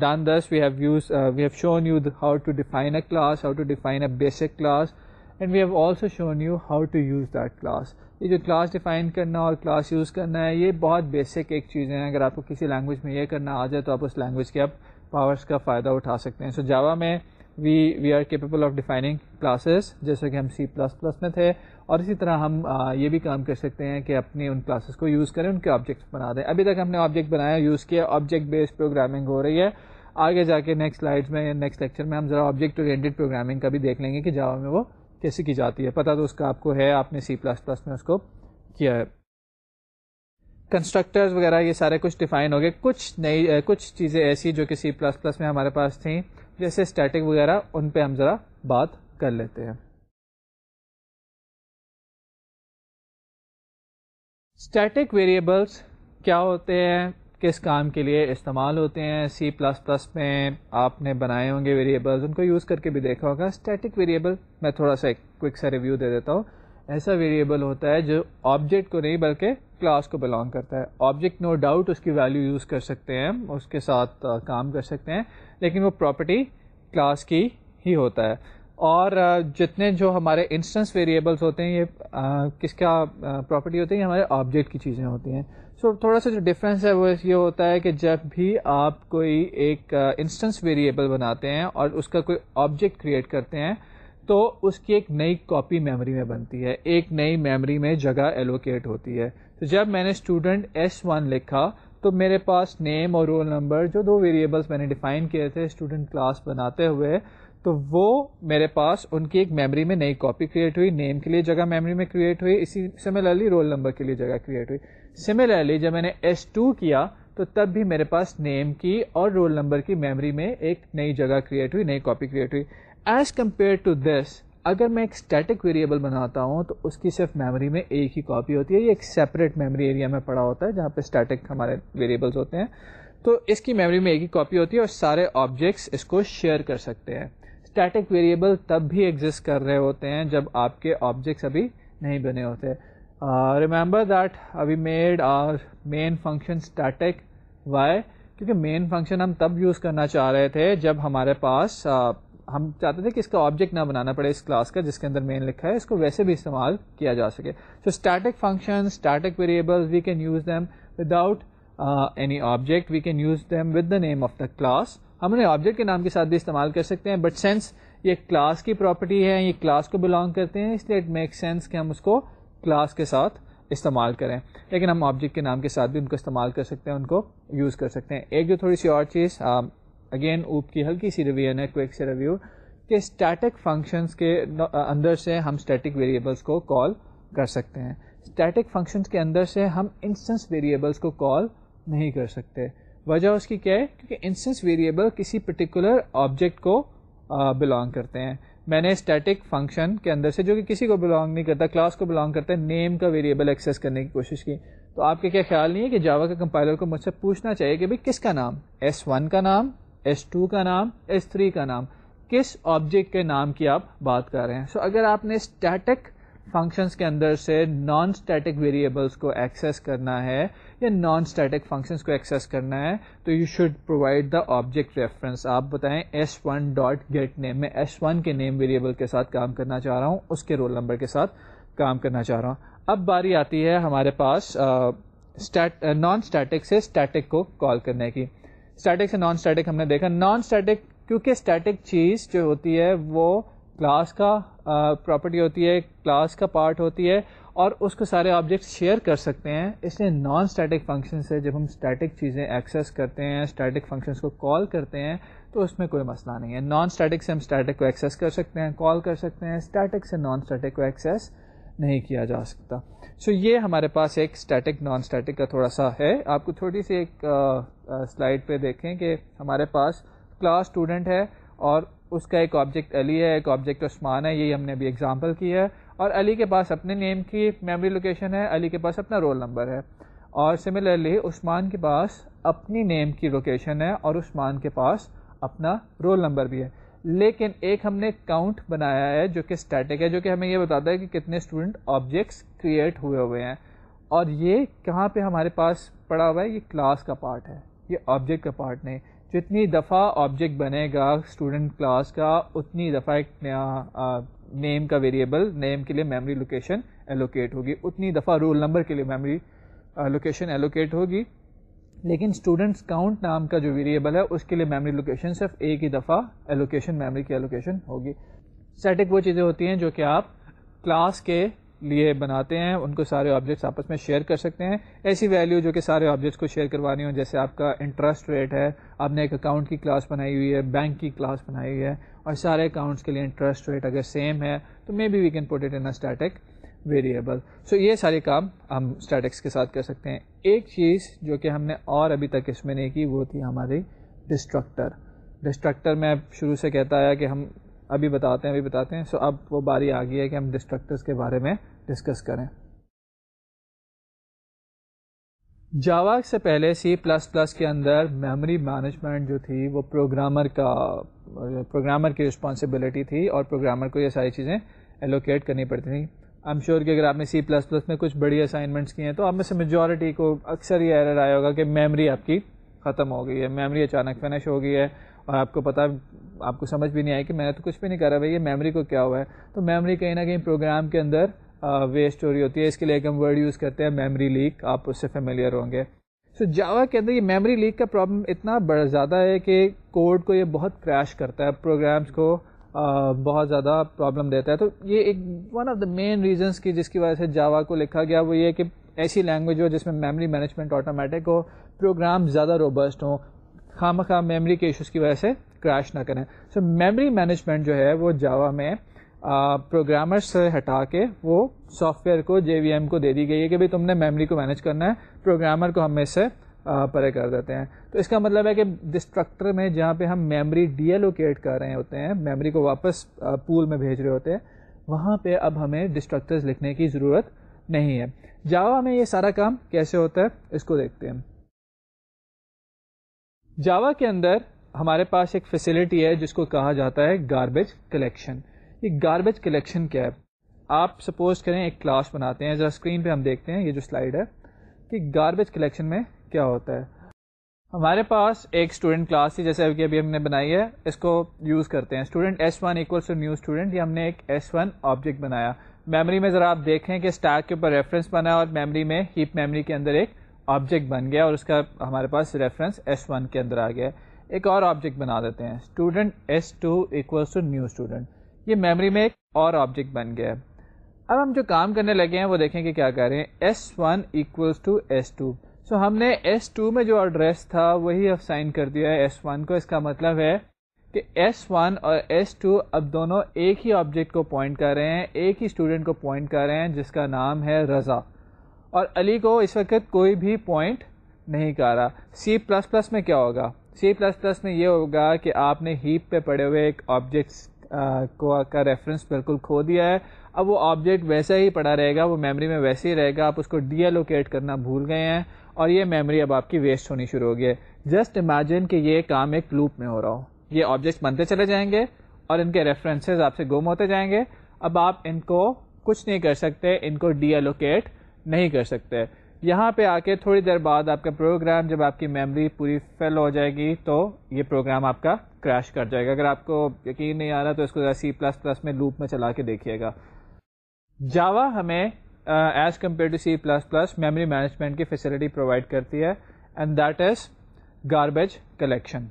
done this we have use we have shown you how to define a class how to define a basic class and we have also shown you how to use that class یہ جو class define کرنا اور class use کرنا ہے، یہ بہت basic ایک چیزیں ہیں اگر آپ کو کسی لینگویج میں یہ کرنا آ جائے تو آپ اس لینگویج کے اب پاورس کا فائدہ اٹھا سکتے ہیں۔ سو جاوا میں we we are capable of defining classes جیسے کہ ہم سی پلس پلس میں تھے۔ اور اسی طرح ہم یہ بھی کام کر سکتے ہیں کہ اپنی ان کلاسز کو یوز کریں، ان کے آبجیکٹس بنا دیں۔ ابھی تک ہم نے آبجیکٹ بنایا یوز کیا آبجیکٹ بیسڈ پروگرامنگ ہو رہی ہے۔ آگے جا کے نیکسٹ سلائڈس میں یا نیکسٹ لیکچر میں ہم ذرا آبجیکٹ اورینٹیڈ پروگرامنگ کا بھی دیکھ لیں گے کہ جاوا میں وہ کیسے کی جاتی ہے۔ پتہ تو اس کا آپ کو ہے، آپ نے سی پلس پلس میں اس کو کیا ہے۔ کنسٹرکٹرز وغیرہ یہ سارے کچھ ڈیفائن ہو گئے۔ کچھ نئی کچھ چیزیں ایسی جو کہ سی پلس پلس میں ہمارے پاس تھیں، جیسے اسٹیٹک وغیرہ، ان پہ ہم ذرا بات کر لیتے ہیں۔ اسٹیٹک ویریبلس کیا ہوتے ہیں؟ کس کام کے لیے استعمال ہوتے ہیں؟ سی پلس پلس میں آپ نے بنائے ہوں گے ویریبلس ان کو یوز کر کے بھی دیکھا ہوگا۔ اسٹیٹک ویریبل میں تھوڑا سا ایک کوئک سا ریویو دے دیتا ہوں۔ ایسا ویریبل ہوتا ہے جو آبجیکٹ کو نہیں بلکہ کلاس کو بلانگ کرتا ہے۔ آبجیکٹ نو ڈاؤٹ اس کی ویلیو یوز کر سکتے ہیں، اس کے ساتھ کام کر سکتے ہیں، لیکن وہ پراپرٹی کلاس کی ہی ہوتا ہے۔ اور جتنے جو ہمارے انسٹنس ویریبلس ہوتے ہیں یہ کس کا پراپرٹی ہوتی ہے یہ ہمارے آبجیکٹ کی چیزیں ہوتی ہیں۔ سو so, تھوڑا سا جو ڈفرینس ہے وہ یہ ہوتا ہے کہ جب بھی آپ کوئی ایک انسٹنس ویریبل بناتے ہیں اور اس کا کوئی آبجیکٹ کریٹ کرتے ہیں تو اس کی ایک نئی کاپی میموری میں بنتی ہے۔ ایک نئی میموری میں جگہ ایلوکیٹ ہوتی ہے۔ تو جب میں نے اسٹوڈنٹ ایس ون لکھا تو میرے پاس نیم اور رول نمبر جو دو ویریبلس میں نے ڈیفائن کیے تھے اسٹوڈنٹ کلاس بناتے ہوئے تو وہ میرے پاس ان کی ایک میموری میں نئی کاپی کریٹ ہوئی نیم کے لیے جگہ میموری میں کریٹ ہوئی، اسی سملرلی رول نمبر کے لیے جگہ کریٹ ہوئی۔ سملرلی جب میں نے ایس ٹو کیا، تو تب بھی میرے پاس نیم کی اور رول نمبر کی میموری میں ایک نئی جگہ کریٹ ہوئی، نئی کاپی کریٹ ہوئی۔ ایز کمپیئر ٹو دس اگر میں ایک اسٹیٹک ویریبل بناتا ہوں، تو اس کی صرف میموری میں ایک ہی کاپی ہوتی ہے، یہ ایک سیپریٹ میموری ایریا میں پڑا ہوتا ہے، جہاں پہ اسٹیٹک ہمارے ویریبلس ہوتے ہیں۔ تو اس کی میموری میں ایک ہی کاپی ہوتی ہے اور سارے آبجیکٹس اس کو شیئر کر سکتے ہیں۔ اسٹیٹک ویریبل تب بھی ایگزٹ کر رہے ہوتے ہیں جب آپ کے آبجیکٹس ابھی نہیں بنے ہوتے۔ ریمبر دیٹ ابھی made our main function static why کیونکہ مین فنکشن ہم تب یوز کرنا چاہ رہے تھے جب ہمارے پاس ہم چاہتے تھے کہ اس کا آبجیکٹ نہ بنانا پڑے اس کلاس کا جس کے اندر مین لکھا ہے، اس کو ویسے بھی استعمال کیا جا سکے۔ So static function static variable we can use them without any object we can use them with the name of the class ہم انہیں آبجیکٹ کے نام کے ساتھ بھی استعمال کر سکتے ہیں بٹ سینس یہ کلاس کی پراپرٹی ہے، یہ کلاس کو بلانگ کرتے ہیں، اس لیے اٹ میک سینس کہ ہم اس کو کلاس کے ساتھ استعمال کریں۔ لیکن ہم آبجیکٹ کے نام کے ساتھ بھی ان کو استعمال کر سکتے ہیں، ان کو یوز کر سکتے ہیں۔ ایک جو تھوڑی سی اور چیز اگین اوپ کی ہلکی سی ریویژن ہے کوئک سے ریویو کہ اسٹیٹک فنکشنس کے اندر سے ہم اسٹیٹک ویریبلس کو کال کر سکتے ہیں۔ اسٹیٹک فنکشنس کے اندر سے ہم انسٹنس ویریبلس کو کال نہیں کر سکتے۔ وجہ اس کی کیا ہے؟ کیونکہ انسٹنس ویریبل کسی پرٹیکولر آبجیکٹ کو بلانگ کرتے ہیں۔ میں نے اسٹیٹک فنکشن کے اندر سے جو کہ کسی کو بلانگ نہیں کرتا کلاس کو بلانگ کرتا ہے نیم کا ویریبل ایکسیس کرنے کی کوشش کی۔ تو آپ کے کیا خیال نہیں ہے کہ جاوا کا کمپائلر کو مجھ سے پوچھنا چاہیے کہ بھائی کس کا نام؟ ایس ون کا نام ایس ٹو کا نام ایس تھری کا نام۔ کس آبجیکٹ کے نام کی آپ بات کر رہے ہیں؟ سو so, اگر آپ نے اسٹیٹک فنکشنس کے اندر سے نان اسٹیٹک ویریبلس کو ایکسیس کرنا ہے یا نان اسٹیٹک فنکشنس کو ایکسیس کرنا ہے، تو you should provide the object reference آپ بتائیں S one dot get name میں ایس ون کے نیم ویریبل کے ساتھ کام کرنا چاہ رہا ہوں، اس کے رول نمبر کے ساتھ کام کرنا چاہ رہا ہوں۔ اب باری آتی ہے ہمارے پاس نان اسٹیٹک سے اسٹیٹک کو کال کرنے کی۔ اسٹیٹک سے نان اسٹیٹک ہم نے دیکھا۔ نان اسٹیٹک کیونکہ اسٹیٹک چیز جو ہوتی ہے وہ کلاس کا پراپرٹی ہوتی ہے، کلاس کا پارٹ ہوتی ہے اور اس کو سارے آبجیکٹس شیئر کر سکتے ہیں۔ اس لیے نان اسٹیٹک فنکشن سے جب ہم اسٹیٹک چیزیں ایکسیس کرتے ہیں اسٹیٹک فنکشنس کو کال کرتے ہیں، تو اس میں کوئی مسئلہ نہیں ہے۔ نان اسٹیٹک سے ہم اسٹیٹک کو ایکسیس کر سکتے ہیں کال کر سکتے ہیں۔ اسٹیٹک سے نان اسٹیٹک کو ایکسیس نہیں کیا جا سکتا۔ سو so یہ ہمارے پاس ایک اسٹیٹک نان اسٹیٹک کا تھوڑا سا ہے۔ آپ کو تھوڑی سی ایک سلائڈ پہ دیکھیں کہ ہمارے پاس کلاس اسٹوڈنٹ ہے اور اس کا ایک آبجیکٹ علی ہے، ایک آبجیکٹ عثمان ہے، یہی ہم نے ابھی اگزامپل کی ہے۔ اور علی کے پاس اپنے نیم کی میموری لوکیشن ہے، علی کے پاس اپنا رول نمبر ہے۔ اور سملرلی عثمان کے پاس اپنی نیم کی لوکیشن ہے اور عثمان کے پاس اپنا رول نمبر بھی ہے۔ لیکن ایک ہم نے کاؤنٹ بنایا ہے جو کہ اسٹیٹک ہے، جو کہ ہمیں یہ بتاتا ہے کہ کتنے اسٹوڈنٹ آبجیکٹس کریٹ ہوئے ہوئے ہیں۔ اور یہ کہاں پہ ہمارے پاس پڑا ہوا ہے؟ یہ کلاس کا پارٹ ہے، یہ آبجیکٹ کا پارٹ نہیں۔ جتنی دفعہ آبجیکٹ بنے گا اسٹوڈنٹ کلاس کا، اتنی دفعہ ایک نیا نیم کا ویریبل نیم کے لیے میموری لوکیشن ایلوکیٹ ہوگی۔ اتنی دفعہ رول نمبر کے لیے میموری لوکیشن ایلوکیٹ ہوگی۔ لیکن اسٹوڈنٹس کاؤنٹ نام کا جو ویریبل ہے، اس کے لیے میموری لوکیشن صرف ایک ہی دفعہ ایلوکیشن میموری کی ایلوکیشن ہوگی۔ سیٹک وہ چیزیں ہوتی ہیں جو کہ آپ کلاس کے لیے بناتے ہیں، ان کو سارے آبجیکٹس آپس میں شیئر کر سکتے ہیں۔ ایسی ویلیو جو کہ سارے آبجیکٹس کو شیئر کروانی ہو جیسے آپ کا انٹرسٹ ریٹ ہے، آپ نے ایک اکاؤنٹ کی کلاس بنائی ہوئی ہے بینک کی کلاس بنائی ہوئی ہے، اور سارے اکاؤنٹس کے لیے انٹرسٹ ریٹ اگر سیم ہے، تو maybe we can put it in static variable so یہ سارے کام ہم اسٹیٹکس کے ساتھ کر سکتے ہیں۔ ایک چیز جو کہ ہم نے اور ابھی تک اس میں نہیں کی، وہ تھی ہماری ڈسٹرکٹر ڈسٹرکٹر میں شروع سے کہتا ہے کہ ہم ابھی بتاتے ہیں، ابھی بتاتے ہیں۔ سو اب وہ باری آ گئی ہے کہ ہم ڈسٹرکٹرس کے بارے میں ڈسکس کریں۔ جاوا سے پہلے سی پلس پلس کے اندر میموری مینجمنٹ جو تھی، وہ پروگرامر کا پروگرامر کی رسپانسبلٹی تھی اور پروگرامر کو یہ ساری چیزیں ایلوکیٹ کرنی پڑتی تھیں۔ آئی ایم شیور کہ اگر آپ نے سی پلس پلس میں کچھ بڑی اسائنمنٹس کی ہیں تو آپ میں سے میجورٹی کو اکثر یہ ایرر آیا ہوگا کہ میموری آپ کی ختم ہو گئی ہے۔ میموری اچانک فنش ہو گئی ہے اور آپ کو پتا آپ کو سمجھ بھی نہیں آئی کہ میں نے تو کچھ بھی نہیں کرا بھائی یہ میموری کو کیا ہوا ہے؟ تو میموری کہیں نہ کہیں پروگرام کے اندر ویسٹ ہو رہی ہوتی ہے اس کے لیے ایک ہم ورڈ یوز کرتے ہیں میموری لیک آپ اس سے فیملیئر ہوں گے۔ سو so, جاوا کے اندر یہ میموری لیک کا پرابلم اتنا بڑا زیادہ ہے کہ کوڈ کو یہ بہت کریش کرتا ہے پروگرامس کو بہت زیادہ پرابلم دیتا ہے۔ تو یہ ایک one of the main reasons کی جس کی وجہ سے جاوا کو لکھا گیا وہ یہ کہ ایسی لینگویج ہو جس میں میموری مینجمنٹ آٹومیٹک ہو پروگرام زیادہ روبسٹ ہوں۔ خواہ مخواہ میموری کے ایشوز کی وجہ سے کریش نہ کریں۔ سو میموری مینجمنٹ جو ہے وہ جاوا میں پروگرامر سے ہٹا کے وہ سافٹ ویئر کو جے وی ایم کو دے دی گئی ہے کہ بھائی تم نے میموری کو مینیج کرنا ہے پروگرامر کو ہم اس سے پرے کر دیتے ہیں۔ تو اس کا مطلب ہے کہ ڈسٹرکٹر میں جہاں پہ ہم میموری ڈی ایلوکیٹ کر رہے ہوتے ہیں میموری کو واپس پول میں بھیج رہے ہوتے ہیں، وہاں پہ اب ہمیں ڈسٹرکٹرز لکھنے کی ضرورت نہیں ہے۔ جاوا میں یہ سارا کام کیسے ہوتا ہے، اس کو دیکھتے ہیں۔ جاوا کے اندر ہمارے پاس ایک فیسلٹی ہے جس کو کہا جاتا ہے گاربیج کلیکشن یہ گاربیج کلیکشن کیا ہے؟ آپ سپوز کریں ایک کلاس بناتے ہیں، ذرا اسکرین پہ ہم دیکھتے ہیں، یہ جو سلائڈ ہے، کہ گاربیج کلیکشن میں کیا ہوتا ہے؟ ہمارے پاس ایک اسٹوڈنٹ کلاس تھی، جیسے ابھی ابھی ہم نے بنائی ہے، اس کو یوز کرتے ہیں۔ Student S one to new student یہ ہم نے ایک ایس ون آبجیکٹ بنایا۔ میموری میں ذرا آپ دیکھیں کہ اسٹیک کے اوپر ریفرنس بنا اور میموری میں ہیپ میموری کے اندر ایک آبجیکٹ بن گیا اور اس کا ہمارے پاس ریفرنس ایس ون کے اندر آ گیا۔ ہے ایک اور آبجیکٹ بنا دیتے ہیں۔ Student S two to new student یہ میموری میں ایک اور آبجیکٹ بن گیا۔ ہے اب ہم جو کام کرنے لگے ہیں، وہ دیکھیں کہ کیا کر رہے ہیں۔ S one equals to S two so ہم نے ایس ٹو میں جو ایڈریس تھا، وہی اب سائن کر دیا ہے ایس ون کو۔ اس کا مطلب ہے کہ ایس ون اور ایس ٹو اب دونوں ایک ہی آبجیکٹ کو پوائنٹ کر رہے ہیں، ایک ہی اسٹوڈنٹ کو پوائنٹ کر رہے ہیں، جس کا نام ہے رضا۔ اور علی کو اس وقت کوئی بھی پوائنٹ نہیں کر رہا۔ سی پلس پلس میں کیا ہوگا؟ سی پلس پلس میں یہ ہوگا کہ آپ نے ہیپ پہ پڑے ہوئے ایک آبجیکٹس کو کا ریفرنس بالکل کھو دیا ہے۔ اب وہ آبجیکٹ ویسا ہی پڑا رہے گا، وہ میموری میں ویسے ہی رہے گا، آپ اس کو ڈی ایلوکیٹ کرنا بھول گئے ہیں اور یہ میموری اب آپ کی ویسٹ ہونی شروع ہو گئی ہے۔ جسٹ امیجن کہ یہ کام ایک لوپ میں ہو رہا ہو۔ یہ آبجیکٹس بنتے چلے جائیں گے اور ان کے ریفرنسز آپ سے گم ہوتے جائیں گے۔ اب آپ ان کو کچھ نہیں کر سکتے، ان کو ڈی ایلوکیٹ نہیں کر سکتے۔ یہاں پہ آ کے تھوڑی دیر بعد آپ کا پروگرام جب آپ کی میموری پوری فل ہو جائے گی تو یہ پروگرام آپ کا کریش کر جائے گا۔ اگر آپ کو یقین نہیں آ رہا تو اس کو سی پلس پلس میں لوپ میں چلا کے دیکھیے گا۔ جاوا ہمیں as compare to C plus plus memory management کی فیسلٹی پرووائڈ کرتی ہے۔ And that is garbage collection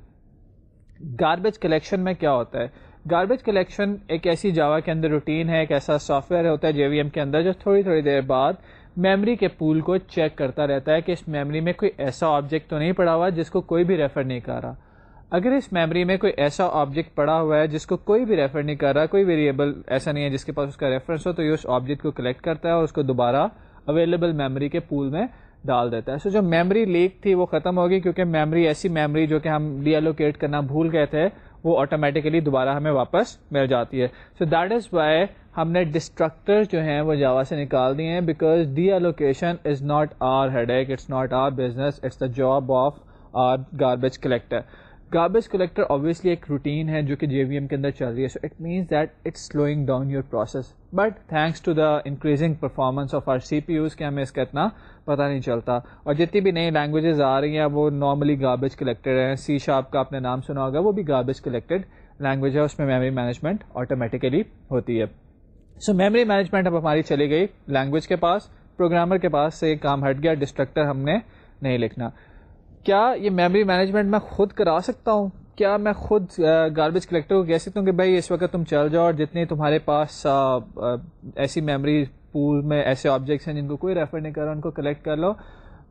garbage collection میں کیا ہوتا ہے؟ گاربیج کلیکشن ایک ایسی جاوا کے اندر روٹین ہے، ایک ایسا سافٹ ویئر ہوتا ہے جے وی ایم کے اندر، جو تھوڑی تھوڑی دیر بعد میموری کے پول کو چیک کرتا رہتا ہے کہ اس میموری میں کوئی ایسا آبجیکٹ تو نہیں پڑا ہوا جس کو کوئی بھی ریفر نہیں کر رہا۔ اگر اس میموری میں کوئی ایسا آبجیکٹ پڑا ہوا ہے جس کو کوئی بھی ریفر نہیں کر رہا کوئی ویریبل ایسا نہیں ہے جس کے پاس اس کا ریفرنس ہو تو یہ اس آبجیکٹ کو کلیکٹ کرتا ہے اور اس کو دوبارہ اویلیبل میموری کے پول میں ڈال دیتا ہے۔ سو so, جو میموری لیک تھی وہ ختم ہوگی کیونکہ میموری ایسی میموری جو کہ ہم ڈی ایلوکیٹ کرنا بھول گئے تھے۔ وہ آٹومیٹیکلی دوبارہ ہمیں واپس مل جاتی ہے۔ سو دیٹ از وائی ہم نے ڈسٹرکٹر جو ہیں وہ جاوا سے نکال دیے ہیں because deallocation is not our headache it's not our business it's the job of our garbage collector garbage collector obviously ایک روٹین ہے جو کہ جے وی ایم کے اندر چل رہی ہے so it means that it's slowing down your process but thanks to the increasing performance of our C P Us کہ ہمیں اس کا اتنا پتہ نہیں چلتا۔ اور جتنی بھی نئی لینگویجز آ رہی ہیں، وہ نارملی گاربیج کلیکٹر ہیں۔ سی شاپ کا آپ نے نام سنا ہوگا، وہ بھی گاربیج کلیکٹڈ لینگویج ہے۔ اس میں میموری مینجمنٹ آٹومیٹیکلی ہوتی ہے۔ سو میموری مینجمنٹ اب ہماری چلی گئی لینگویج کے پاس پروگرامر کے پاس سے کام ہٹ گیا ڈسٹرکٹر ہم نے نہیں لکھنا۔ کیا یہ میموری مینجمنٹ میں خود کرا سکتا ہوں؟ کیا میں خود گاربیج کلیکٹر کو کہہ سکتا ہوں کہ بھائی اس وقت تم چل جاؤ اور جتنے تمہارے پاس ایسی میموری پول میں ایسے آبجیکٹس ہیں جن کو کوئی ریفر نہیں کر رہا ان کو کلیکٹ کر لو۔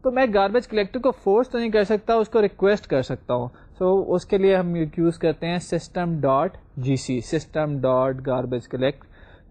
تو میں گاربیج کلیکٹر کو فورس تو نہیں کر سکتا اس کو ریکویسٹ کر سکتا ہوں۔ سو so, اس کے لیے ہم یوز کرتے ہیں system dot G C system dot garbage collect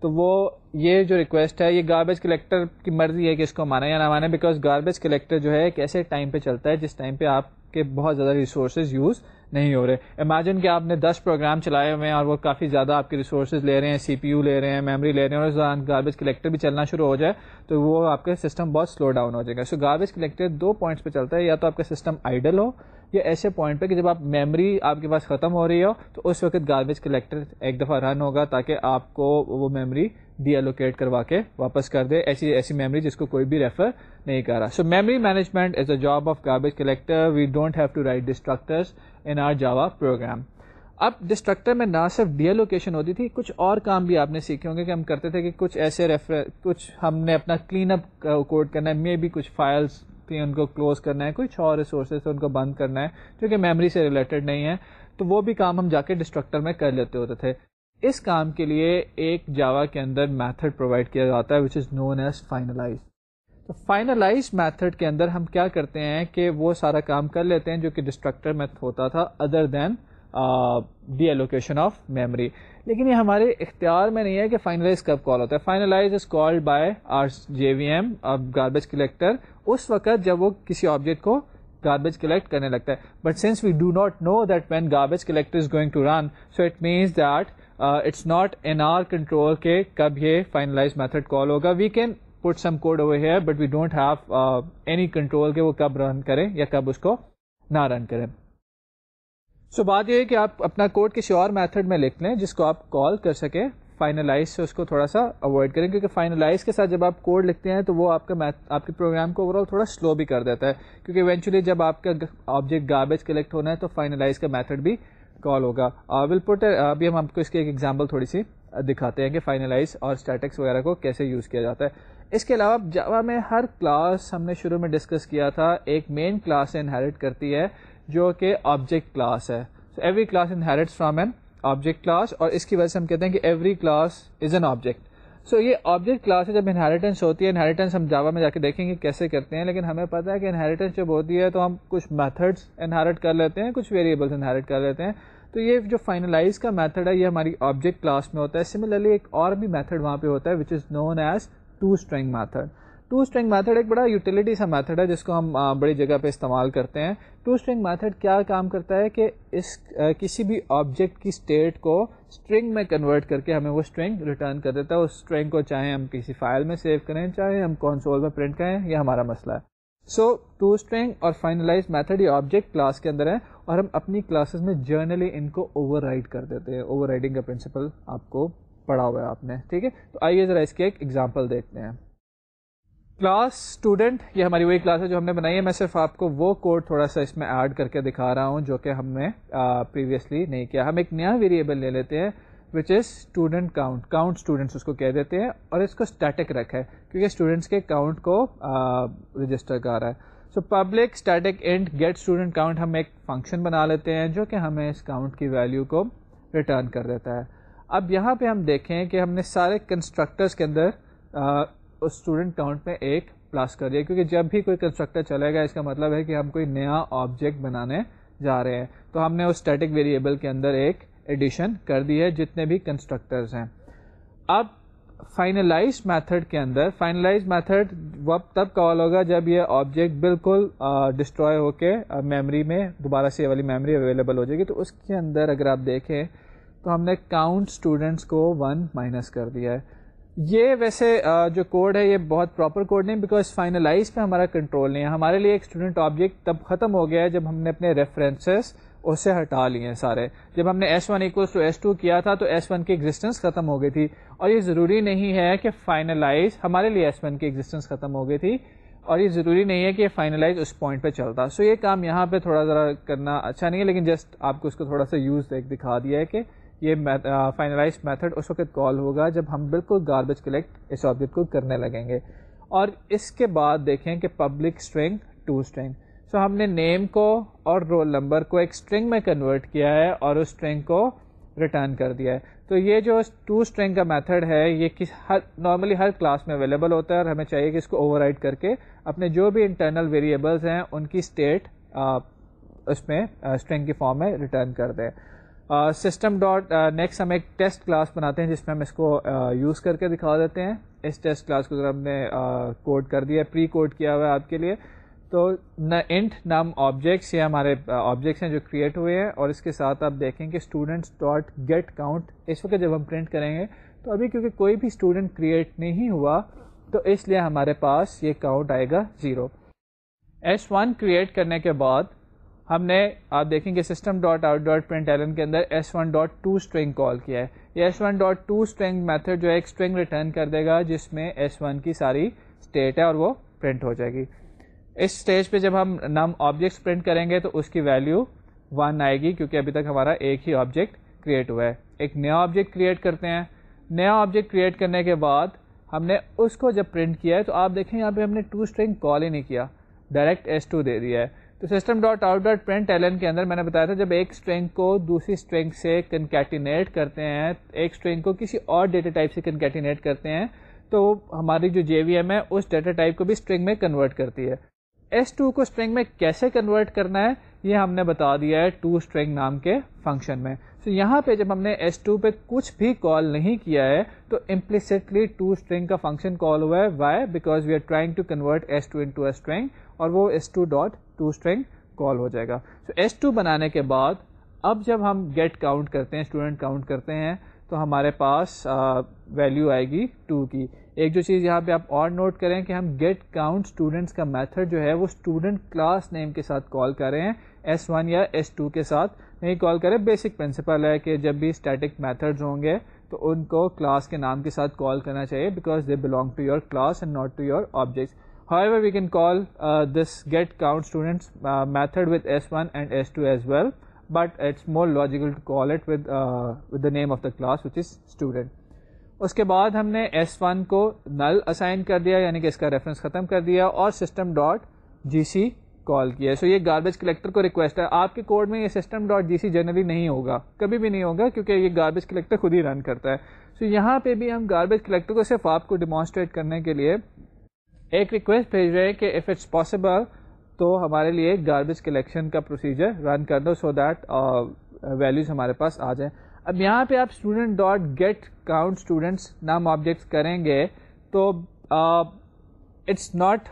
تو وہ یہ جو ریکویسٹ ہے، یہ گاربیج کلیکٹر کی مرضی ہے کہ اس کو مانا یا نہ مانے بیکاز گاربیج کلیکٹر جو ہے ایک ایسے ٹائم پہ چلتا ہے جس ٹائم پہ آپ کے بہت زیادہ ریسورسز یوز نہیں ہو رہے۔ امیجن کہ آپ نے دس پروگرام چلائے ہوئے ہیں اور وہ کافی زیادہ آپ کے ریسورسز لے رہے ہیں سی پی یو لے رہے ہیں میموری لے رہے ہیں اور اس دوران گاربیج کلیکٹر بھی چلنا شروع ہو جائے تو وہ آپ کا سسٹم بہت سلو ڈاؤن ہو جائے گا۔ سو گاربیج کلیکٹر دو پوائنٹس پہ چلتا ہے، یا تو آپ کا سسٹم آئیڈل ہو یا ایسے پوائنٹ پہ کہ جب آپ میموری آپ کے پاس ختم ہو رہی ہو، تو اس وقت گاربیج کلیکٹر ایک دفعہ رن ہوگا تاکہ آپ کو وہ میموری ڈی ایلوکیٹ کروا کے واپس کر دے، ایسی ایسی میموری جس کو کوئی بھی ریفر نہیں کر رہا۔ So memory management is a job of garbage collector we don't have to write destructors in our Java program اب ڈسٹرکٹر میں نہ صرف ڈی ایلوکیشن ہوتی تھی، کچھ اور کام بھی آپ نے سیکھے ہوں گے کہ ہم کرتے تھے کہ کچھ ایسے ریفر کچھ ہم نے اپنا کلین اپ کوڈ کرنا ہے مے بھی کچھ فائلس تھیں ان کو کلوز کرنا ہے، کچھ اور ریسورسز ان کو بند کرنا ہے، جو کہ میموری سے ریلیٹڈ نہیں ہے۔ تو وہ بھی کام ہم جا کے ڈسٹرکٹر میں کر لیتے ہوتے تھے۔ اس کام کے لیے ایک جاوا کے اندر میتھڈ پرووائڈ کیا جاتا ہے which is known as finalise تو فائنلائز میتھڈ کے اندر ہم کیا کرتے ہیں کہ وہ سارا کام کر لیتے ہیں، جو کہ ڈسٹرکٹر میں ہوتا تھا other than deallocation of memory لیکن یہ ہمارے اختیار میں نہیں ہے کہ فائنلائز کب کال ہوتا ہے. Finalize is called by our J V M garbage collector اس وقت جب وہ کسی آبجیکٹ کو گاربیج کلیکٹ کرنے لگتا ہے. But since we do not know that when garbage collector is going to run so it means that it's not in our control کے کب یہ فائنلائز میتھڈ کال ہوگا. We can put some code over here but we don't have any control کے وہ کب رن کریں یا کب اس کو نہ رن کریں سو so, بات یہ ہے کہ آپ اپنا کوڈ کسی اور میتھڈ میں لکھ لیں جس کو آپ کال کر سکیں فائنلائز سے اس کو تھوڑا سا اوائڈ کریں کیونکہ فائنلائز کے ساتھ جب آپ کوڈ لکھتے ہیں تو وہ آپ کا آپ کے پروگرام کو اوور آل تھوڑا سلو بھی کر دیتا ہے کیونکہ ایونچولی جب آپ کا آبجیکٹ گاربیج کلیکٹ ہونا ہے تو فائنلائز کا میتھڈ بھی کال ہوگا۔ ول پٹ ابھی ہم آپ کو اس کی ایک ایگزامپل تھوڑی سی دکھاتے ہیں کہ فائنلائز اور اسٹیٹکس وغیرہ کو کیسے یوز کیا جاتا ہے۔ اس کے علاوہ جاوا میں ہر کلاس ہم نے شروع میں ڈسکس کیا تھا ایک مین کلاس انہیریٹ کرتی ہے۔ جو کہ آبجیکٹ کلاس ہے. Every class inherit from an object class اور اس کی وجہ سے ہم کہتے ہیں کہ every class is an object so یہ آبجیکٹ کلاس ہے جب انہیریٹنس ہوتی ہے انہیریٹنس ہم جاوا میں جا کے دیکھیں گے کیسے کرتے ہیں، لیکن ہمیں پتا ہے کہ انہیریٹنس جب ہوتی ہے تو ہم کچھ میتھڈس انہیریٹ کر لیتے ہیں، کچھ ویریبلس انہیریٹ کر لیتے ہیں۔ تو یہ جو فائنلائز کا میتھڈ ہے، یہ ہماری آبجیکٹ کلاس میں ہوتا ہے۔ سملرلی ایک اور بھی میتھڈ وہاں پہ ہوتا ہے which is known as to string method to string method ایک بڑا یوٹیلیٹی سا میتھڈ ہے جس کو ہم بڑی جگہ پہ استعمال کرتے ہیں۔ ٹو اسٹرنگ میتھڈ کیا کام کرتا ہے کہ اس کسی بھی آبجیکٹ کی اسٹیٹ کو اسٹرنگ میں کنورٹ کر کے ہمیں وہ اسٹرنگ ریٹرن کر دیتا ہے۔ اس اسٹرنگ کو چاہے ہم کسی فائل میں سیو کریں، چاہے ہم کونسول میں پرنٹ کریں، یہ ہمارا مسئلہ ہے۔ سو ٹو اسٹرنگ اور فائنلائز میتھڈ یہ آبجیکٹ کلاس کے اندر ہے اور ہم اپنی کلاسز میں جرنلی ان کو اوور رائڈ کر دیتے ہیں۔ اوور رائڈنگ کا پرنسپل آپ کو پڑھا ہوا ہے آپ نے، ٹھیک ہے؟ تو آئیے ذرا اس کے ایک ایگزامپل دیکھتے ہیں۔ کلاس اسٹوڈنٹ، یہ ہماری وہی کلاس ہے جو ہم نے بنائی ہے۔ میں صرف آپ کو وہ کوڈ تھوڑا سا اس میں ایڈ کر کے دکھا رہا ہوں جو کہ ہم نے پریویسلی نہیں کیا۔ ہم ایک نیا ویریبل لے لیتے ہیں which is student count count students اس کو کہہ دیتے ہیں اور اس کو اسٹیٹک رکھا ہے، کیونکہ اسٹوڈنٹس کے کاؤنٹ کو رجسٹر کر رہا ہے۔ So public static int get student count ہم ایک فنکشن بنا لیتے ہیں جو کہ ہمیں اس کاؤنٹ کی ویلیو کو ریٹرن کر دیتا ہے۔ اب یہاں پہ ہم دیکھیں کہ ہم نے سارے کنسٹرکٹرس کے اندر اسٹوڈنٹ کاؤنٹ میں ایک پلس کر دیا، کیونکہ جب بھی کوئی کنسٹرکٹر چلے گا، اس کا مطلب ہے کہ ہم کوئی نیا آبجیکٹ بنانے جا رہے ہیں۔ تو ہم نے اس اسٹیٹک ویریبل کے اندر ایک ایڈیشن کر دی ہے، جتنے بھی کنسٹرکٹرز ہیں۔ اب فائنلائز میتھڈ کے اندر فائنلائز میتھڈ وقت تب کال ہوگا جب یہ آبجیکٹ بالکل ڈسٹروائے ہو کے میموری میں دوبارہ سے یہ والی میموری اویلیبل ہو جائے گی۔ تو اس کے اندر اگر آپ دیکھیں، تو ہم نے کاؤنٹ اسٹوڈینٹس کو ون مائنس کر دیا ہے۔ یہ ویسے جو کوڈ ہے، یہ بہت پراپر کوڈ نہیں بیکاز فائنلائز پہ ہمارا کنٹرول نہیں ہے۔ ہمارے لیے ایک اسٹوڈنٹ آبجیکٹ تب ختم ہو گیا ہے جب ہم نے اپنے ریفرنسز اسے ہٹا لیے ہیں سارے۔ جب ہم نے S one equals to S two کیا تھا تو ایس ون کی ایگزٹینس ختم ہو گئی تھی۔ اور یہ ضروری نہیں ہے کہ فائنلائز ہمارے لیے ایس ون کی ایگزٹینس ختم ہو گئی تھی۔ اور یہ ضروری نہیں ہے کہ فائنلائز اس پوائنٹ پہ چلتا۔ سو یہ کام یہاں پہ تھوڑا ذرا کرنا اچھا نہیں ہے، لیکن جسٹ آپ کو اس کو تھوڑا سا یوز دکھا دیا ہے کہ یہ فائنلائز میتھڈ اس وقت کال ہوگا جب ہم بالکل گاربیج کلیکٹ اس آبجیکٹ کو کرنے لگیں گے۔ اور اس کے بعد دیکھیں کہ public string to string so ہم نے نیم کو اور رول نمبر کو ایک اسٹرنگ میں کنورٹ کیا ہے اور اس اسٹرنگ کو ریٹرن کر دیا ہے۔ تو یہ جو ٹو اسٹرنگ کا میتھڈ ہے، یہ کس ہر نارملی ہر کلاس میں اویلیبل ہوتا ہے اور ہمیں چاہیے کہ اس کو اوور کر کے اپنے جو بھی انٹرنل ویریبلس ہیں، ان کی اسٹیٹ اس میں اسٹرنگ کی فارم میں ریٹرن کر دیں۔ سسٹم ڈاٹ نیکسٹ ہم ایک ٹیسٹ کلاس بناتے ہیں جس میں ہم اس کو یوز کر کے دکھا دیتے ہیں۔ اس ٹیسٹ کلاس کو ذرا ہم نے کوڈ کر دیا پری کوڈ کیا ہوا ہے آپ کے لیے، تو نہ انٹ نام آبجیکٹس یہ ہمارے آبجیکٹس ہیں جو کریٹ ہوئے ہیں۔ اور اس کے ساتھ آپ دیکھیں کہ اسٹوڈنٹس ڈاٹ گیٹ کاؤنٹ اس وقت جب ہم پرنٹ کریں گے، تو ابھی کیونکہ کوئی بھی اسٹوڈنٹ کریٹ نہیں ہوا، تو اس لیے ہمارے پاس یہ کاؤنٹ آئے گا زیرو ایس ون کریٹ کرنے کے بعد ہم نے، آپ دیکھیں گے system dot out dot println کے اندر S one dot to string call کیا ہے۔ یہ S one dot to string method جو ہے ایک اسٹرنگ ریٹرن کر دے گا، جس میں ایس ون کی ساری اسٹیٹ ہے اور وہ پرنٹ ہو جائے گی۔ اس اسٹیج پہ جب ہم نم آبجیکٹس پرنٹ کریں گے تو اس کی ویلو ون آئے گی، کیونکہ ابھی تک ہمارا ایک ہی آبجیکٹ کریٹ ہوا ہے۔ ایک نیا آبجیکٹ کریٹ کرتے ہیں۔ نیا آبجیکٹ کریٹ کرنے کے بعد ہم نے اس کو جب پرنٹ کیا ہے تو آپ دیکھیں، یہاں پہ ہم نے ٹو اسٹرنگ کال ہی نہیں کیا۔ ڈائریکٹ ایس ٹو دے دیا ہے۔ تو system dot out dot println کے اندر میں نے بتایا تھا جب ایک اسٹرینگ کو دوسری اسٹرینگ سے کنکیٹینیٹ کرتے ہیں، ایک اسٹرینگ کو کسی اور ڈیٹا ٹائپ سے کنکیٹینیٹ کرتے ہیں، تو ہماری جو جے وی ایم ہے، اس ڈیٹا ٹائپ کو بھی اسٹرنگ میں کنورٹ کرتی ہے۔ ایس ٹو کو اسٹرنگ میں کیسے کنورٹ کرنا ہے، یہ ہم نے بتا دیا ہے ٹو اسٹرنگ نام کے فنکشن میں۔ تو یہاں پہ جب ہم نے ایس ٹو پہ کچھ بھی کال نہیں کیا ہے، تو امپلیسٹلی ٹو اسٹرنگ کا فنکشن کال ہوا ہے. Why because we are trying to convert S two into string اور وہ S two dot to string call ہو جائے گا. سو ایس ٹو بنانے کے بعد، اب جب ہم گیٹ کاؤنٹ کرتے ہیں اسٹوڈنٹ کاؤنٹ کرتے ہیں، تو ہمارے پاس ویلیو آئے گی ٹو کی. ایک جو چیز یہاں پہ آپ اور نوٹ کریں کہ ہم گیٹ کاؤنٹ اسٹوڈنٹس کا میتھڈ جو ہے، وہ اسٹوڈنٹ کلاس نیم کے ساتھ کال کر رہے ہیں ایس ون یا ایس ٹو کے ساتھ. نہیں کال کریں بیسک پرنسپل ہے کہ جب بھی اسٹیٹک میتھڈز ہوں گے تو ان کو کلاس کے نام کے ساتھ کال کرنا چاہیے because they belong to your class and not to your objects However, we can call uh, this get count students uh, method with s1 and s2 as well, but it's more logical to call it with uh, the name of the class, which is student. اس کے بعد ہم نے S one کو نل assign کر دیا یعنی کہ اس کا ریفرنس ختم کر دیا اور سسٹم ڈاٹ جی سی کال کیا سو یہ گاربیج کلیکٹر کو ریکویسٹ ہے۔ آپ کے کوڈ میں یہ system dot G C generally نہیں ہوگا۔ کبھی بھی نہیں ہوگا کیونکہ یہ گاربیج کلیکٹر خود ہی رن کرتا ہے۔ سو یہاں پہ بھی ہم گاربیج کلیکٹر کو صرف آپ کو ڈیمانسٹریٹ کرنے کے لیے ایک ریکویسٹ بھیج رہے ہیں کہ اف اٹس پاسبل تو ہمارے لیے گاربیج کلیکشن کا پروسیجر رن کر دو سو دیٹ ویلیوز ہمارے پاس آ جائیں۔ اب یہاں پہ آپ student dot get count students نام آبجیکٹس کریں گے تو اٹس ناٹ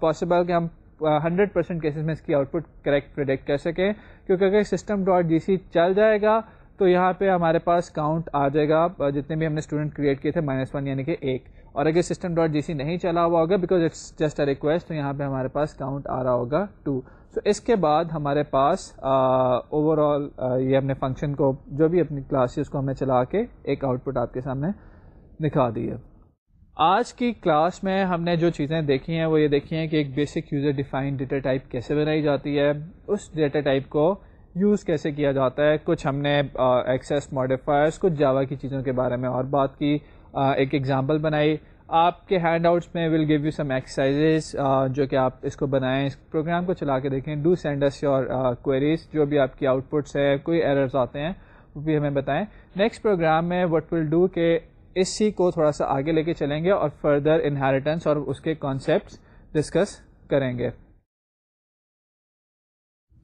پاسبل کہ ہم ہنڈریڈ پرسینٹ کیسز میں اس کی آؤٹ پٹ کریکٹ پرڈکٹ کر سکیں۔ کیونکہ اگر سسٹم ڈاٹ جی سی چل جائے گا، تو یہاں پہ ہمارے پاس کاؤنٹ آ جائے گا۔ جتنے بھی ہم نے اسٹوڈنٹ کریٹ کیے تھے مائنس ون یعنی کہ ایک۔ اور اگر سسٹم ڈاٹ جی سی نہیں چلا ہوا ہوگا because it's just a request تو یہاں پہ ہمارے پاس کاؤنٹ آ رہا ہوگا ٹو سو اس کے بعد ہمارے پاس اوور آل یہ ہم نے فنکشن کو جو بھی اپنی کلاس اس کو ہم نے چلا کے ایک آؤٹ پٹ آپ کے سامنے دکھا دی ہے۔ آج کی کلاس میں ہم نے جو چیزیں دیکھی ہیں وہ یہ دیکھی ہیں کہ ایک basic user define data type کیسے بنائی جاتی ہے، اس ڈیٹا ٹائپ کو یوز کیسے کیا جاتا ہے؟ کچھ ہم نے ایکسیس ماڈیفائرس کچھ جاوا کی چیزوں کے بارے میں اور بات کی ایک ایگزامپل بنائی۔ آپ کے ہینڈ آؤٹس میں will give you some exercises جو کہ آپ اس کو بنائیں۔ اس پروگرام کو چلا کے دیکھیں۔ ڈو سینڈس یور کوئریز جو بھی آپ کی آؤٹ پٹس ہے کوئی ایررز آتے ہیں، وہ بھی ہمیں بتائیں۔ نیکسٹ پروگرام میں وٹ ول ڈو کہ اس کو تھوڑا سا آگے لے کے چلیں گے اور فردر انہیریٹنس اور اس کے کانسیپٹس ڈسکس کریں گے۔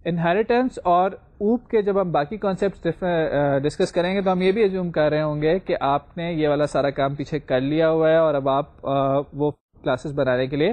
انہیریٹنس اور اوپ کے جب ہم باقی کانسیپٹ ڈسکس کریں گے تو ہم یہ بھی ایزیوم کر رہے ہوں گے کہ آپ نے یہ والا سارا کام پیچھے کر لیا ہوا ہے اور اب آپ وہ کلاسز بنانے کے لیے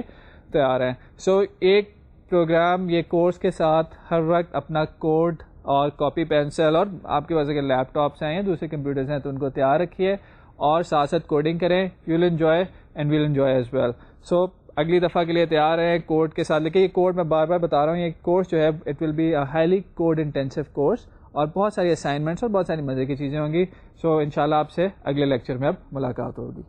تیار ہیں۔ سو so, ایک پروگرام یہ کورس کے ساتھ ہر وقت اپنا کوڈ اور کاپی پینسل اور آپ کے پاس اگر لیپ ٹاپس ہیں یا دوسرے کمپیوٹرز ہیں تو ان کو تیار رکھیے۔ اور ساتھ ساتھ کوڈنگ کریں. You will enjoy and we'll enjoy as well so اگلی دفعہ کے لیے تیار ہیں کوڈ کے ساتھ. لیکن یہ کوڈ میں بار بار بتا رہا ہوں یہ کورس جو ہے it will be highly code intensive course اور بہت ساری اسائنمنٹس اور بہت ساری مزے کی چیزیں ہوں گی. سو so, انشاءاللہ آپ سے اگلے لیکچر میں اب ملاقات ہوگی.